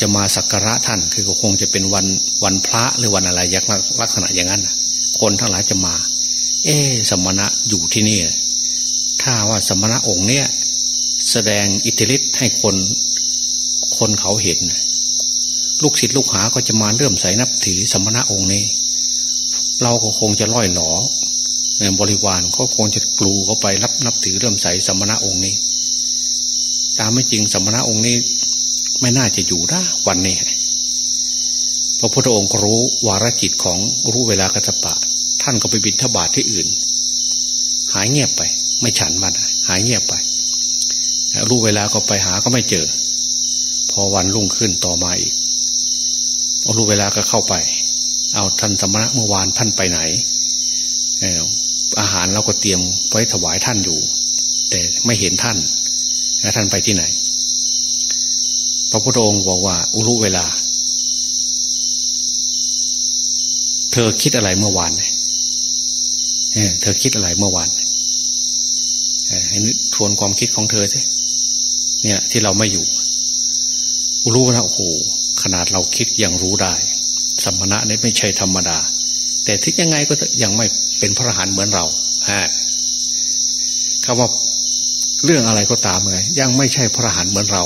จะมาสักการะท่าน คือคงจะเป็นวันวันพระหรือวันอะไรยักลักษณะอย่างนั้นคนทั้งหลายจะมา เอสมณะอยู่ที่นี่ ถ้าว่าสมณะองค์เนี้ยแสดงอิทธิฤทธิ์ให้คนคนเขาเห็น ลูกศิษย์ลูกหาก็จะมาเริ่มใส่นับถือสมณะองค์นี้ เราก็คงจะล่อยหลอบริวารก็คงจะกลูเข้าไปรับนับถือเริ่มใส่สมณะองค์นี้ ตามไม่จริงสมณะองค์นี้ ไม่น่าจะอยู่นะวันนี้พระพุทธองค์รู้วาระจิตของรู้เวลากัตปะ ท่านก็ไปบินทบาทที่อื่น หายเงียบไป ไม่ฉันมันหายเงียบไป รู้เวลาก็ไปหาก็ไม่เจอ พอวันรุ่งขึ้นต่อมาอีกรู้เวลาก็เข้าไป เอาท่านสมณะเมื่อวานท่านไปไหนอาหารเราก็เตรียมไว้ถวายท่านอยู่ แต่ไม่เห็นท่านท่านไปที่ไหน พระพุทธองค์บอกว่า อุรุเวลา เธอคิดอะไรเมื่อวานเนี่ยเธอคิดอะไรเมื่อวานให้ทวนความคิดของเธอสิเนี่ย ที่เราไม่อยู่ อุรุนะโอ้โหขนาดเราคิดยังรู้ได้สมณะนี่ไม่ใช่ธรรมดา แต่ทิศยังไงก็ยังไม่เป็นพระหันเหมือนเราฮะคำว่าเรื่องอะไรก็ตามไงยังไม่ใช่พระหันเหมือนเรา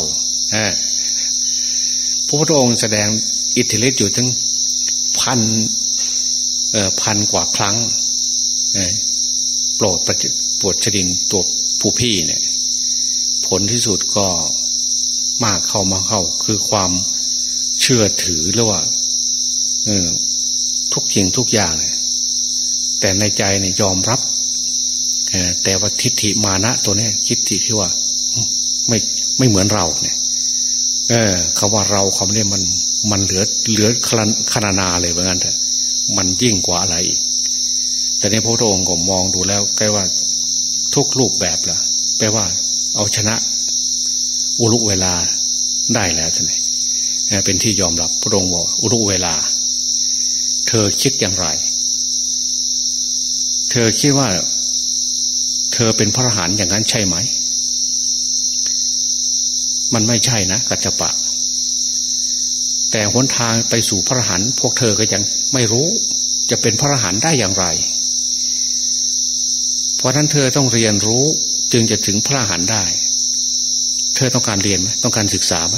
ฮะ ระพุทธองค์แสดงอิทธิฤทธิ์อยู่ถึงพันเอ่อพันกว่าครั้งโปรดประปวดชดินตัวผู้พี่เนี่ย ผลที่สุดก็มากเข้ามาเข้า คือความเชื่อถือหรือว่าทุกสิ่งทุกอย่างเนี่ยแต่ในใจเนี่ยยอมรับแต่ว่าทิฏฐิมานะตัวนี้คิดที่ที่ว่า ไม่ไม่เหมือนเราเนี่ย เออคาว่าเราคำนี้มันมันเหลือเหลือขนานาเลยเหมือนกันเถอะมันยิ่งกว่าอะไรอีกแต่ในพระองค์ก็มองดูแล้วใกล้ว่าทุกรูปแบบละแปลว่า เอาชนะอุลุเวลาได้แล้วท่านเป็นที่ยอมรับพระองค์บอกอุลุเวลา เธอคิดอย่างไร เธอคิดว่า เธอเป็นพระอรหันต์อย่างนั้นใช่ไหม มันไม่ใช่นะ กัจจปะ แต่หนทางไปสู่พระหันพวกเธอก็ยังไม่รู้ จะเป็นพระหันได้อย่างไร เพราะนั้นเธอต้องเรียนรู้จึงจะถึงพระหันได้ เธอต้องการเรียนไหมต้องการศึกษาไหม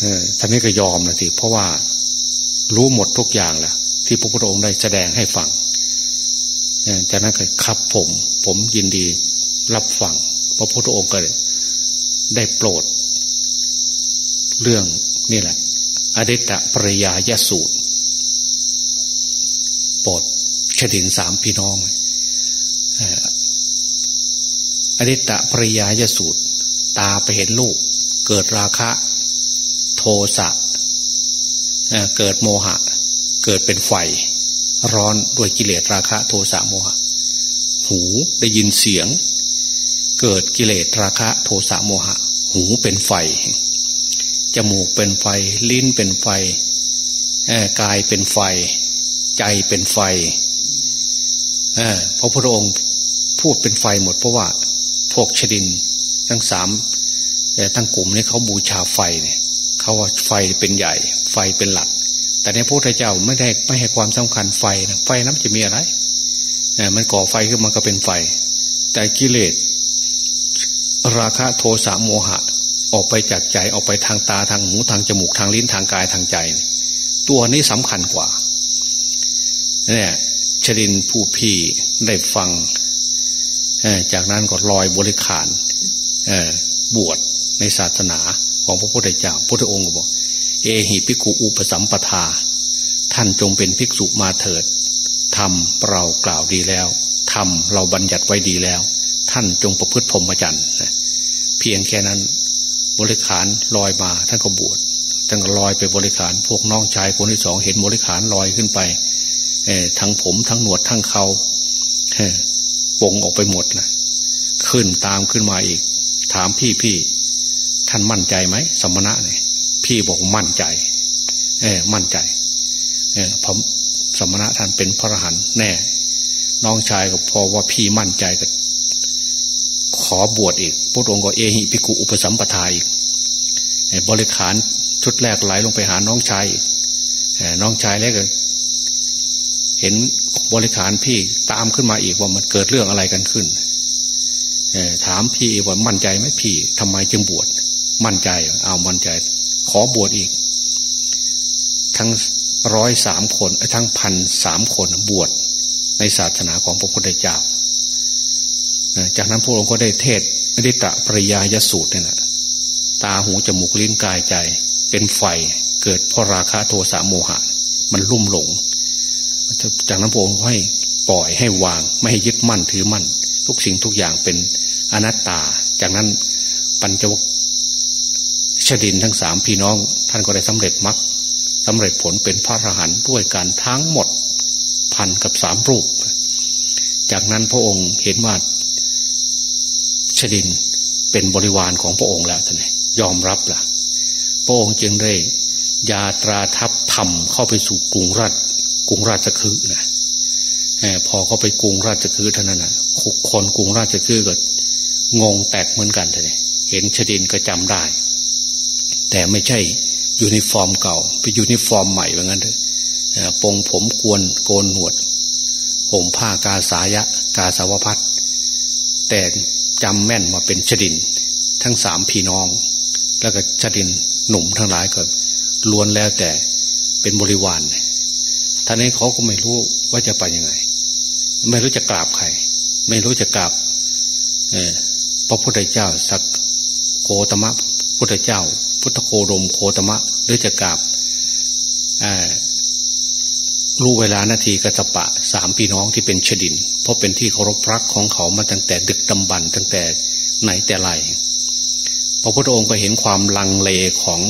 เออท่านนี้ก็ยอมนะทีเพราะว่ารู้หมดทุกอย่างแล้วที่พระพุทธองค์ได้แสดงให้ฟังจากนั้นก็ครับผม ผมยินดีรับฟังพระพุทธองค์ก็เลย ได้โปรด เรื่องนี่แหละ อดิตะปริยายสูตร โปรดชดินสามพี่น้องอดิตะปริยายสูตร ตาไปเห็นลูก เกิดราคะ โทสะเกิดโมหะ เกิดเป็นไฟ ร้อนด้วยกิเลสราคะ โทสะโมหะ หูได้ยินเสียง เกิดกิเลสราคะโทสะโมหะ หูเป็นไฟ จมูกเป็นไฟ ลิ้นเป็นไฟกายเป็นไฟ ใจเป็นไฟพระพุทธองค์พูดเป็นไฟหมดเพราะว่าพวกชดินทั้งสามทั้งกลุ่มนี้เขาบูชาไฟเนี่ยเขาว่าไฟเป็นใหญ่ ไฟเป็นหลัก แต่ในพระพุทธเจ้าไม่ได้ไม่ให้ความสำคัญไฟนะไฟนั้นจะมีอะไรมันก่อไฟขึ้นมันก็เป็นไฟ แต่กิเลส ราคะโทสะโมหะ ออกไปจากใจออกไปทางตาทางหูทางจมูกทางลิ้นทางกายทางใจ ตัวนี้สำคัญกว่าเนี่ยชรินผู้พี่ได้ฟังจากนั้นก็ลอยบริขารบวชในศาสนาของพระพุทธเจ้าพระองค์ก็บอก เอหิภิกขุอุปสัมปทา ท่านจงเป็นภิกษุมาเถิดทำเรากล่าวดีแล้วทำเราบัญญัติไว้ดีแล้ว ท่านจงประพฤติพรหมจรรย์เพียงแค่นั้น บริขารลอยมาท่านก็บวชท่านก็ลอยไปบริขาร พวกน้องชายคนที่สองเห็นบริขารลอยขึ้นไปทั้งผมทั้งหนวดทั้งเขาปงออกไปหมดนะขึ้นตามขึ้นมาอีก ถามพี่พี่ท่านมั่นใจไหมสมณะเนี่ยพี่บอกมั่นใจ เออมั่นใจ เออผมสมณะท่านเป็นพระอรหันต์แน่ น้องชายก็พอว่าพี่มั่นใจก็ อบวชอีกพระองค์ก็เอหิภิกขุอุปสัมปทาอีกบริขารชุดแรกไหลลงไปหาน้องชายน้องชายแล้วก็เห็นบริขารพี่ตามขึ้นมาอีกว่ามันเกิดเรื่องอะไรกันขึ้นถามพี่ว่ามั่นใจไหมพี่ทำไมจึงบวชมั่นใจ เอามั่นใจ ขอบวชอีก ทั้งร้อยสามคนทั้งพันสามคนบวชในศาสนาของพระพุทธเจ้า จากนั้นพระองค์ก็ได้เทศอดิตะปริยายสูตรเนี่ยนะตาหูจมูกลิ้นกายใจ เป็นไฟเกิดเพราะราคะโทสะโมหะ มันลุ่มหลง จากนั้นพระองค์ให้ปล่อยให้วาง ไม่ให้ยึดมั่นถือมั่น ทุกสิ่งทุกอย่างเป็นอนัตตา จากนั้นปัญจวชดินทั้งสามพี่น้อง ท่านก็ได้สำเร็จมรรคสำเร็จผลเป็นพระอรหันต์ด้วยการทั้งหมดพันกับสามรูป จากนั้นพระองค์เห็นว่า ชดินเป็นบริวารของพระองค์แล้วท่านยอมรับละ่ะ พระองค์จึงได้ยาตราทัพธรรมเข้าไปสู่กรุงราชกรุงราชคฤห์นะพอเขาไปกรุงราชคฤห์เท่านั้นนะคนกรุงราชคฤห์ก็งงแตกเหมือนกันท่านเห็นชฎิลก็จำได้ แต่ไม่ใช่ยูนิฟอร์มเก่า ไปยูนิฟอร์มใหม่เหมือนกันเถอะปลงผมกวนโกนหนวดห่มผ้ากาสายะ กาสาวพัดแต่ จำแม่นว่าเป็นชฎิล ทั้งสามพี่น้อง แล้วก็ชฎิลหนุ่มทั้งหลายก็ล้วนแล้วแต่เป็นบริวารท่านนี้เขาก็ไม่รู้ว่าจะไปยังไง ไม่รู้จะกราบใคร ไม่รู้จะกราบพระพุทธเจ้าสักโคตมะพุทธเจ้า พุทธโคดมโคตมะ หรือจะกราบ รู้เวลานาทีกัสปะสามพี่น้องที่เป็นชดิน เพราะเป็นที่เคารพรักของเขามาตั้งแต่ดึกดำบรรตั้งแต่ไหนแต่ไรพระพุทธองค์ก็เห็นความลังเลของ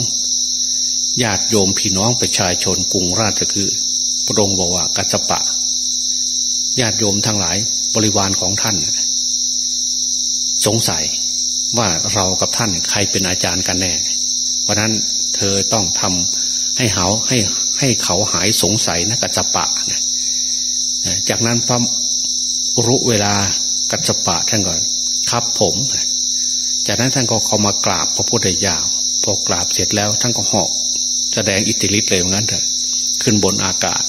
ญาติโยมพี่น้องประชาชนกรุงราชคือ พระองค์บอกว่ากัสปะ ญาติโยมทั้งหลายบริวารของท่าน สงสัยว่าเรากับท่านใครเป็นอาจารย์กันแน่ เพราะนั้นเธอต้องทำให้เขาให้ ให้เขาหายสงสัยนะกัจจปะนะจากนั้นพระรู้เวลากัจจปะท่านก็ครับผมจากนั้นท่านก็เข้ามากราบพระพุทธเจ้าพอกราบเสร็จแล้วท่านก็เหอกแสดงอิทธิฤทธิ์เลยงั้นเถอะขึ้นบนอากาศ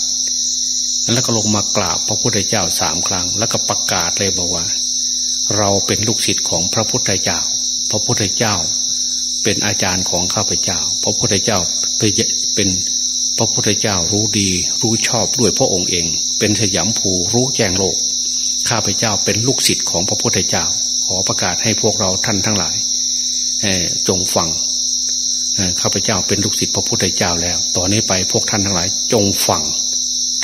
แล้วก็ลงมากราบพระพุทธเจ้าสามครั้ง แล้วก็ประกาศเลยบอกว่า เราเป็นลูกศิษย์ของพระพุทธเจ้า พระพุทธเจ้า เป็นอาจารย์ของข้าพเจ้า พระพุทธเจ้าเป็น พระพุทธเจ้ารู้ดี รู้ชอบด้วยพระองค์เอง เป็นสยามภูรู้แจ้งโลก ข้าพเจ้าเป็นลูกศิษย์ของพระพุทธเจ้า ขอประกาศให้พวกเราท่านทั้งหลายจงฟังข้าพเจ้าเป็นลูกศิษย์พระพุทธเจ้าแล้ว ต่อนนี้ไปพวกท่านทั้งหลาย จงฟัง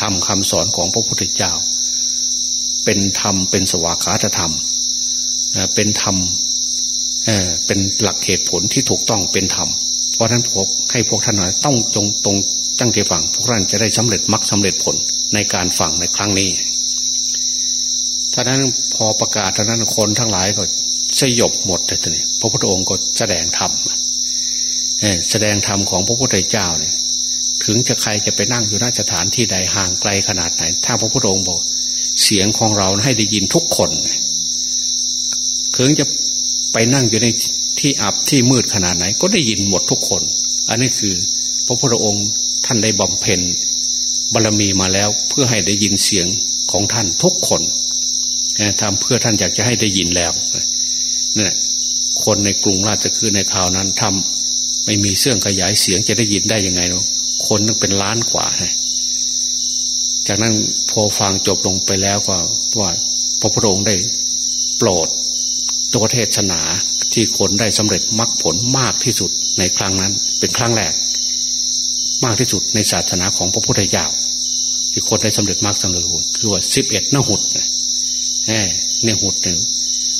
ทำคำสอนของพระพุทธเจ้า เป็นธรรมเป็นสวากขาธรรมเป็นธรรมเป็นหลักเหตุผลที่ถูกต้องเป็นธรรม เพราะนั้นพวกให้พวกท่านหน่อยต้องจงตรง จังใจฟังพวกท่านจะได้สำเร็จมรรคสาเร็จผลในการฟังในครั้งนี้ท่านั้นพอประกาศท่านั้นคนทั้งหลายก็สยบหมดเลยทีนี้พระพุทธองค์ก็แสดงธรรมแสดงธรรมของพระพุทธเจ้าเนี่ย ถึงจะใครจะไปนั่งอยู่นสถานที่ใดห่างไกลขนาดไหน ถ้าพระพุทธองค์บอกเสียงของเราให้ได้ยินทุกคนถึงจะไปนั่งอยู่ในที่อับที่มืดขนาดไหน ก็ได้ยินหมดทุกคน อันนี้คือ พระพุทธองค์ ท่านได้บำเพ็ญบารรมีมาแล้วเพื่อให้ได้ยินเสียงของท่านทุกคนทำเพื่อท่านอยากจะให้ได้ยินแล้วนี่คนในกรุงราชคือในคราวนั้นทำไม่มีเสื่องขยายเสียงจะได้ยินได้ยังไงเนาะคนนึงเป็นล้านกว่าจากนั้นพอฟังจบลงไปแล้วก็ว่าพระพุทธองค์ได้โปรดตัวเทศนาที่คนได้สำเร็จมรรคผลมากที่สุดในครั้งนั้น เป็นครั้งแรก มากที่สุดในศาสนาของพระพุทธเจ้าที่คนได้สำเร็จมรรคสำเร็จผลคือว่าสิบเอ็ดนหุดเนี่ยเนี่ยหุดหนึ่ง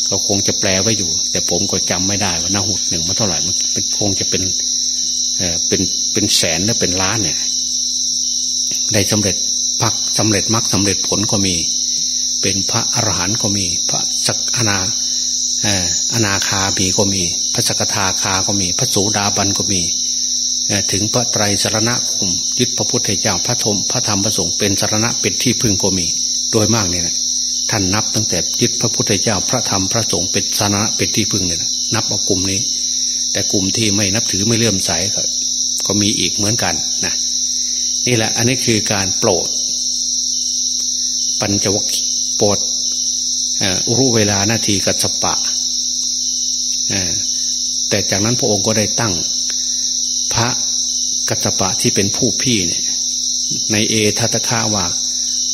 ก็คงจะแปลไว้อยู่ แต่ผมก็จำไม่ได้ว่านหุดหนึ่งมันเท่าไหร่มันเป็นคงจะเป็นเออเป็นเป็นแสนหรือเป็นล้านเนี่ยได้สำเร็จพักสำเร็จมรรคสาเร็จผลก็มี เป็นพระอรหันต์ก็มี พระสักอนาอนาคามีก็มี พระสกทาคาก็มี พระสูดาบันก็มี ถึงพระไตรสรณคมยึดพระพุทธเจ้าพระธมพระธรรมพระสงฆ์เป็นสารณะเป็นที่พึ่งก็มีโดยมากเนี่ยนะท่านนับตั้งแต่ยึดพระพุทธเจ้าพระธรรมพระสงฆ์เป็นสารณะเป็นที่พึ่งเนี่ยนะนับเอากลุ่มนี้ แต่กลุ่มที่ไม่นับถือไม่เลื่อมใสก็ก็มีอีกเหมือนกันนะนี่แหละอันนี้คือการโปรด ปัญจวัคโปรดอุรุเวลานาทีกัสปะแต่จากนั้นพระองค์ก็ได้ตั้ง พระกัสปะที่เป็นผู้พี่เนี่ย ในเอทัตคาว่า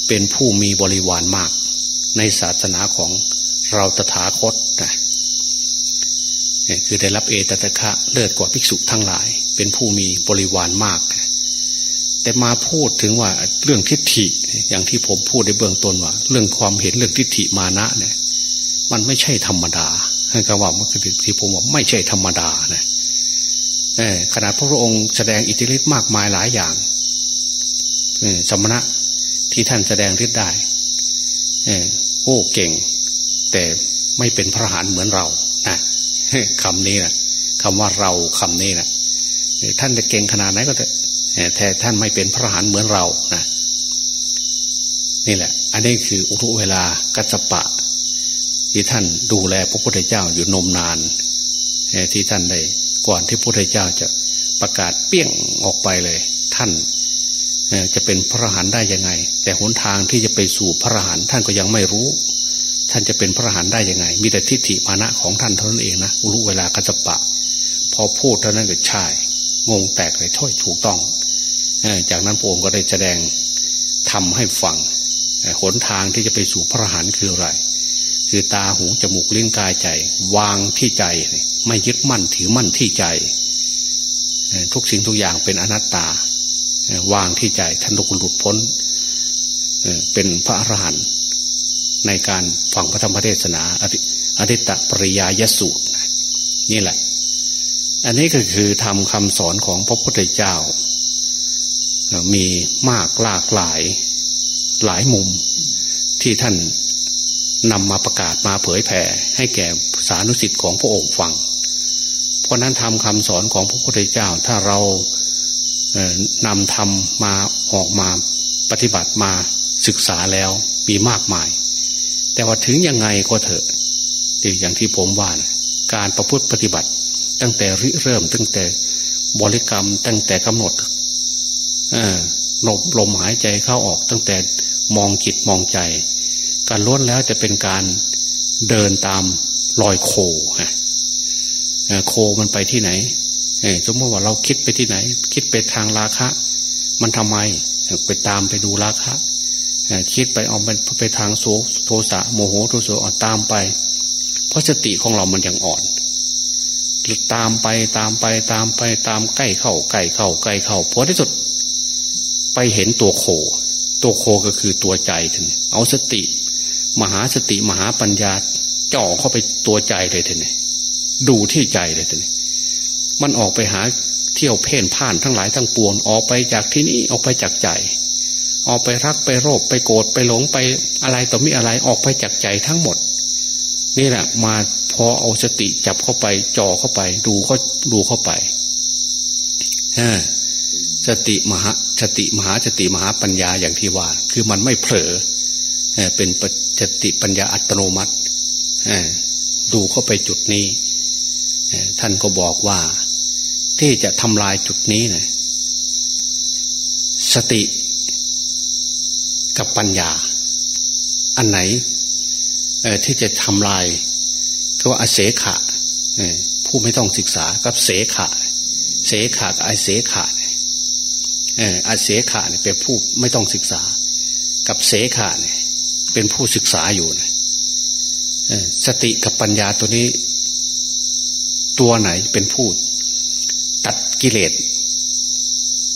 เป็นผู้มีบริวารมาก ในศาสนาของเราตถาคตนะคือได้รับเอตตะคะเลิศกว่าภิกษุทั้งหลาย เป็นผู้มีบริวารมาก แต่มาพูดถึงว่าเรื่องทิฏฐิอย่างที่ผมพูดในเบื้องต้นว่า เรื่องความเห็นเรื่องทิฏฐิมานะเนี่ย มันไม่ใช่ธรรมดาให้คำว่ามื่อกี้ที่ผมบอกไม่ใช่ธรรมดานะ ขนาดพระองค์แสดงอิทธิฤทธิ์มากมายหลายอย่างสมณะที่ท่านแสดงฤทธิ์ได้โอ้เก่ง แต่ไม่เป็นพระหานเหมือนเรานะคำนี้นะคำว่าเราคำนี้นะท่านจะเก่งขนาดไหนก็แต่ท่านไม่เป็นพระหานเหมือนเรานะนี่แหละ อันนี้คืออุรุเวลากัจจปะ ที่ท่านดูแลพระพุทธเจ้าอยู่นมนานที่ท่านได้ ก่อนที่พระพุทธเจ้าจะประกาศเปี้ยงออกไปเลย ท่านจะเป็นพระหันได้ยังไง แต่หนทางที่จะไปสู่พระหันท่านก็ยังไม่รู้ ท่านจะเป็นพระหันได้ยังไง มีแต่ทิฏฐิมานะของท่านเท่านั้นเองนะรู้เวลากัจปะ พอพูดเท่านั้นก็ใช่งงแตกเลยถ้อยถูกต้องจากนั้นพระองค์ก็ได้แสดงทำให้ฟังหนทางที่จะไปสู่พระหันคืออะไร คือตาหูจมูกลิ้นกายใจ วางที่ใจ ไม่ยึดมั่นถือมั่นที่ใจทุกสิ่งทุกอย่างเป็นอนัตตา วางที่ใจท่านทุกคนหลุดพ้นเป็นพระอรหันต์ในการฟังพระธรรมเทศนาอริตปริยายสูตร นี่แหละ อันนี้ก็คือทำคำสอนของพระพุทธเจ้า มีมากหลากหลายหลายมุมที่ท่าน นำมาประกาศมาเผยแผ่ให้แก่สานุสิทธิ์ของพระองค์ฟัง เพราะนั้นทำคำสอนของพระพุทธเจ้าถ้าเรานำทำมาออกมาปฏิบัติมาศึกษาแล้วมีมากมาย แต่ว่าถึงยังไงก็เถอะอย่างที่ผมว่านะการประพฤติปฏิบัติ ตั้งแต่ริเริ่มตั้งแต่บริกรรมตั้งแต่กำหนดนบลมหายใจเข้าออกตั้งแต่มองจิตมองใจ การล้วนแล้วจะเป็นการเดินตามรอยโคฮะโคมันไปที่ไหนสมมติว่าเราคิดไปที่ไหน คิดไปทางราคะ มันทำไมไปตามไปดูราคะคิดไปเอาไปไปทางโสโทสะโมโหโทโสอ่อนตามไป เพราะสติของเรามันยังอ่อนตามไปตามไปตามไปตามใกล้เข้าใกล้เข้าใกล้เข้าพอที่สุด ไปเห็นตัวโค ตัวโคก็คือตัวใจท่านเอาสติ มหาสติมหาปัญญาจ่อเข้าไปตัวใจเลยท่านดูที่ใจเลยท่านมันออกไปหาเที่ยวเพ่นพ่านทั้งหลายทั้งปวงออกไปจากที่นี้ออกไปจากใจ ออกไปรักไปโรคไปโกรธไปหลงไปอะไรต่อมีอะไรออกไปจากใจทั้งหมด นี่แหละ มาพอเอาสติจับเข้าไปจ่อเข้าไป ดูเขาดูเข้าไปฮสติมหาสติมหาสติมหาปัญญาอย่างที่ว่า คือมันไม่เผลอ เป็นสติปัญญาอัตโนมัติดูเข้าไปจุดนี้ท่านก็บอกว่าที่จะทำลายจุดนี้นะสติกับปัญญา อันไหนที่จะทำลาย ก็ว่าอเสขะผู้ไม่ต้องศึกษากับเสขะ เสขะกับอเสขะอาเสขะเป็นผู้ไม่ต้องศึกษา กับเสขะเนี่ย เป็นผู้ศึกษาอยู่นะสติกับปัญญาตัวนี้ ตัวไหนเป็นผู้ตัดกิเลส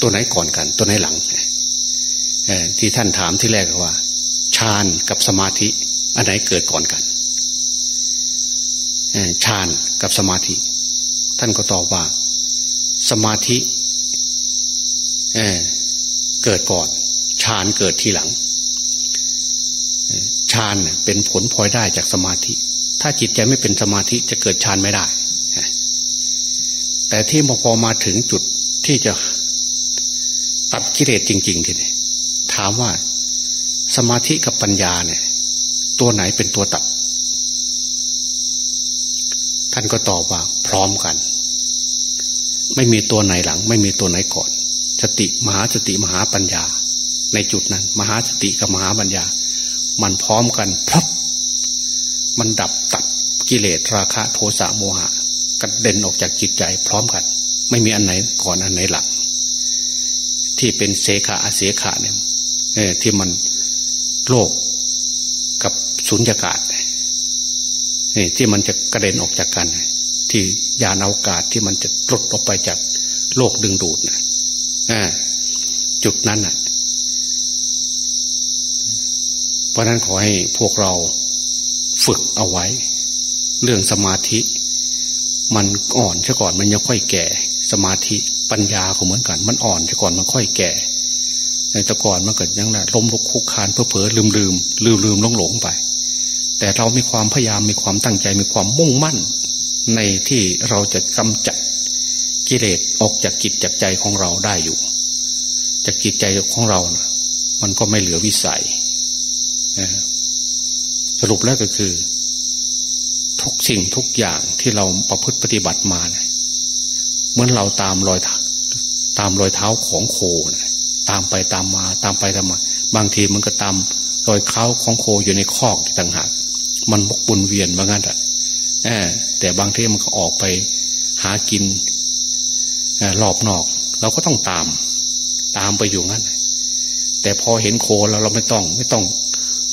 ตัวไหนก่อนกัน ตัวไหนหลังที่ท่านถามที่แรกว่าฌานกับสมาธิ อันไหนเกิดก่อนกันฌานกับสมาธิ ท่านก็ตอบว่า สมาธิเเกิดก่อนฌานเกิดทีหลังานเป็นผลพลอยได้จากสมาธิ ถ้าจิตใจไม่เป็นสมาธิจะเกิดฌานไม่ได้ แต่ที่พอมาถึงจุดที่จะตัดกิเลสจริง ๆ ทีนี้ถามว่าสมาธิกับปัญญาเนี่ย ตัวไหนเป็นตัวตัด ท่านก็ตอบว่า พร้อมกัน ไม่มีตัวไหนหลัง ไม่มีตัวไหนก่อนสติมหาสติมหาปัญญา ในจุดนั้น มหาสติกับมหาปัญญา มันพร้อมกันพลับ มันดับตัดกิเลสราคะโทสะโมหะกระเด็นออกจากจิตใจพร้อมกัน ไม่มีอันไหนก่อนอันไหนหลังที่เป็นเสขะอาเสขะเนี่ยที่มันโลกกับสุญญากาศนี่ที่มันจะกระเด็นออกจากกัน ที่ยานอวกาศที่มันจะหลุดออกไปจากโลกดึงดูดนะจุดนั้นน่ะ ราะนั้นขอให้พวกเราฝึกเอาไว้ เรื่องสมาธิ มันอ่อนซะก่อนมันยังค่อยแก่ สมาธิปัญญาก็เหมือนกัน มันอ่อนซะก่อนมันค่อยแก่แต่ก่อนมันเกิดยังไงล้มลุกคุกคานเพื่อเผลอลืมลืมลืมลืมหลงหลงไป แต่เรามีความพยายามมีความตั้งใจมีความมุ่งมั่น ในที่เราจะกำจัดกิเลสออกจากจิตจากใจของเราได้อยู่ จากจิตใจของเรานะมันก็ไม่เหลือวิสัย สรุปแล้วก็คือ ทุกสิ่งทุกอย่างที่เราประพฤติปฏิบัติมาเนะเหมือนเราตามรอยตามรอยเท้าของโคนะตามไปตามมา ตามไปตามมา บางทีมันก็ตามรอยเท้าของโคอยู่ในคอกต่างหากมันบกบุญเวียนว่างั้นอะแต่บางทีมันก็ออกไปหากินรอบนอก เราก็ต้องตาม ตามไปอยู่งั้น แต่พอเห็นโคแล้วเราไม่ต้อง ไม่ต้อง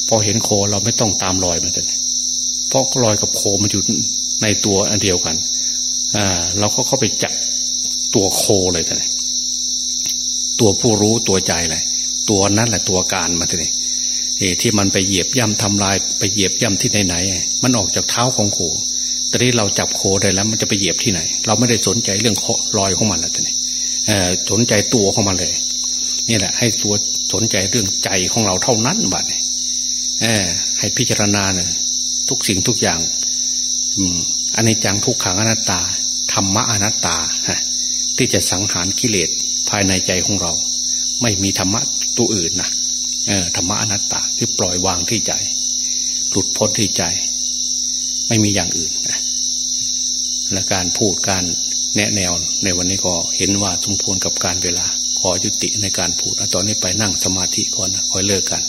พอเห็นโคเราไม่ต้องตามรอยมันเลยเพราะรอยกับโคมันอยู่ในตัวอันเดียวกันอ่าเราก็เข้าไปจับตัวโคเลยแต่ตัวผู้รู้ตัวใจเลย ตัวนั้นแหละตัวการมาทีนี้ที่มันไปเหยียบย่ำทำลายไปเหยียบย่ำที่ไหนไหนมันออกจากเท้าของโคตอนนี้เราจับโคได้แล้ว มันจะไปเหยียบที่ไหน เราไม่ได้สนใจเรื่องรอยของมันแล้วทีนี้สนใจตัวของมันเลย นี่แหละ ให้ตัวสนใจเรื่องใจของเราเท่านั้นบัด ให้พิจารณาเนี่ยทุกสิ่งทุกอย่างอืมอันนี้จังทุกขังอนัตตา ธรรมะอนัตตาที่จะสังหารกิเลสภายในใจของเรา ไม่มีธรรมะตัวอื่นนะเออธรรมะอนัตตาคือปล่อยวางที่ใจ หลุดพ้นที่ใจ ไม่มีอย่างอื่นนะและการพูดการแนะแนวในวันนี้ก็เห็นว่าสมควรกับการเวลา ขอยุติในการพูด ตอนนี้ไปนั่งสมาธิก่อนนะคอยเลิกกัน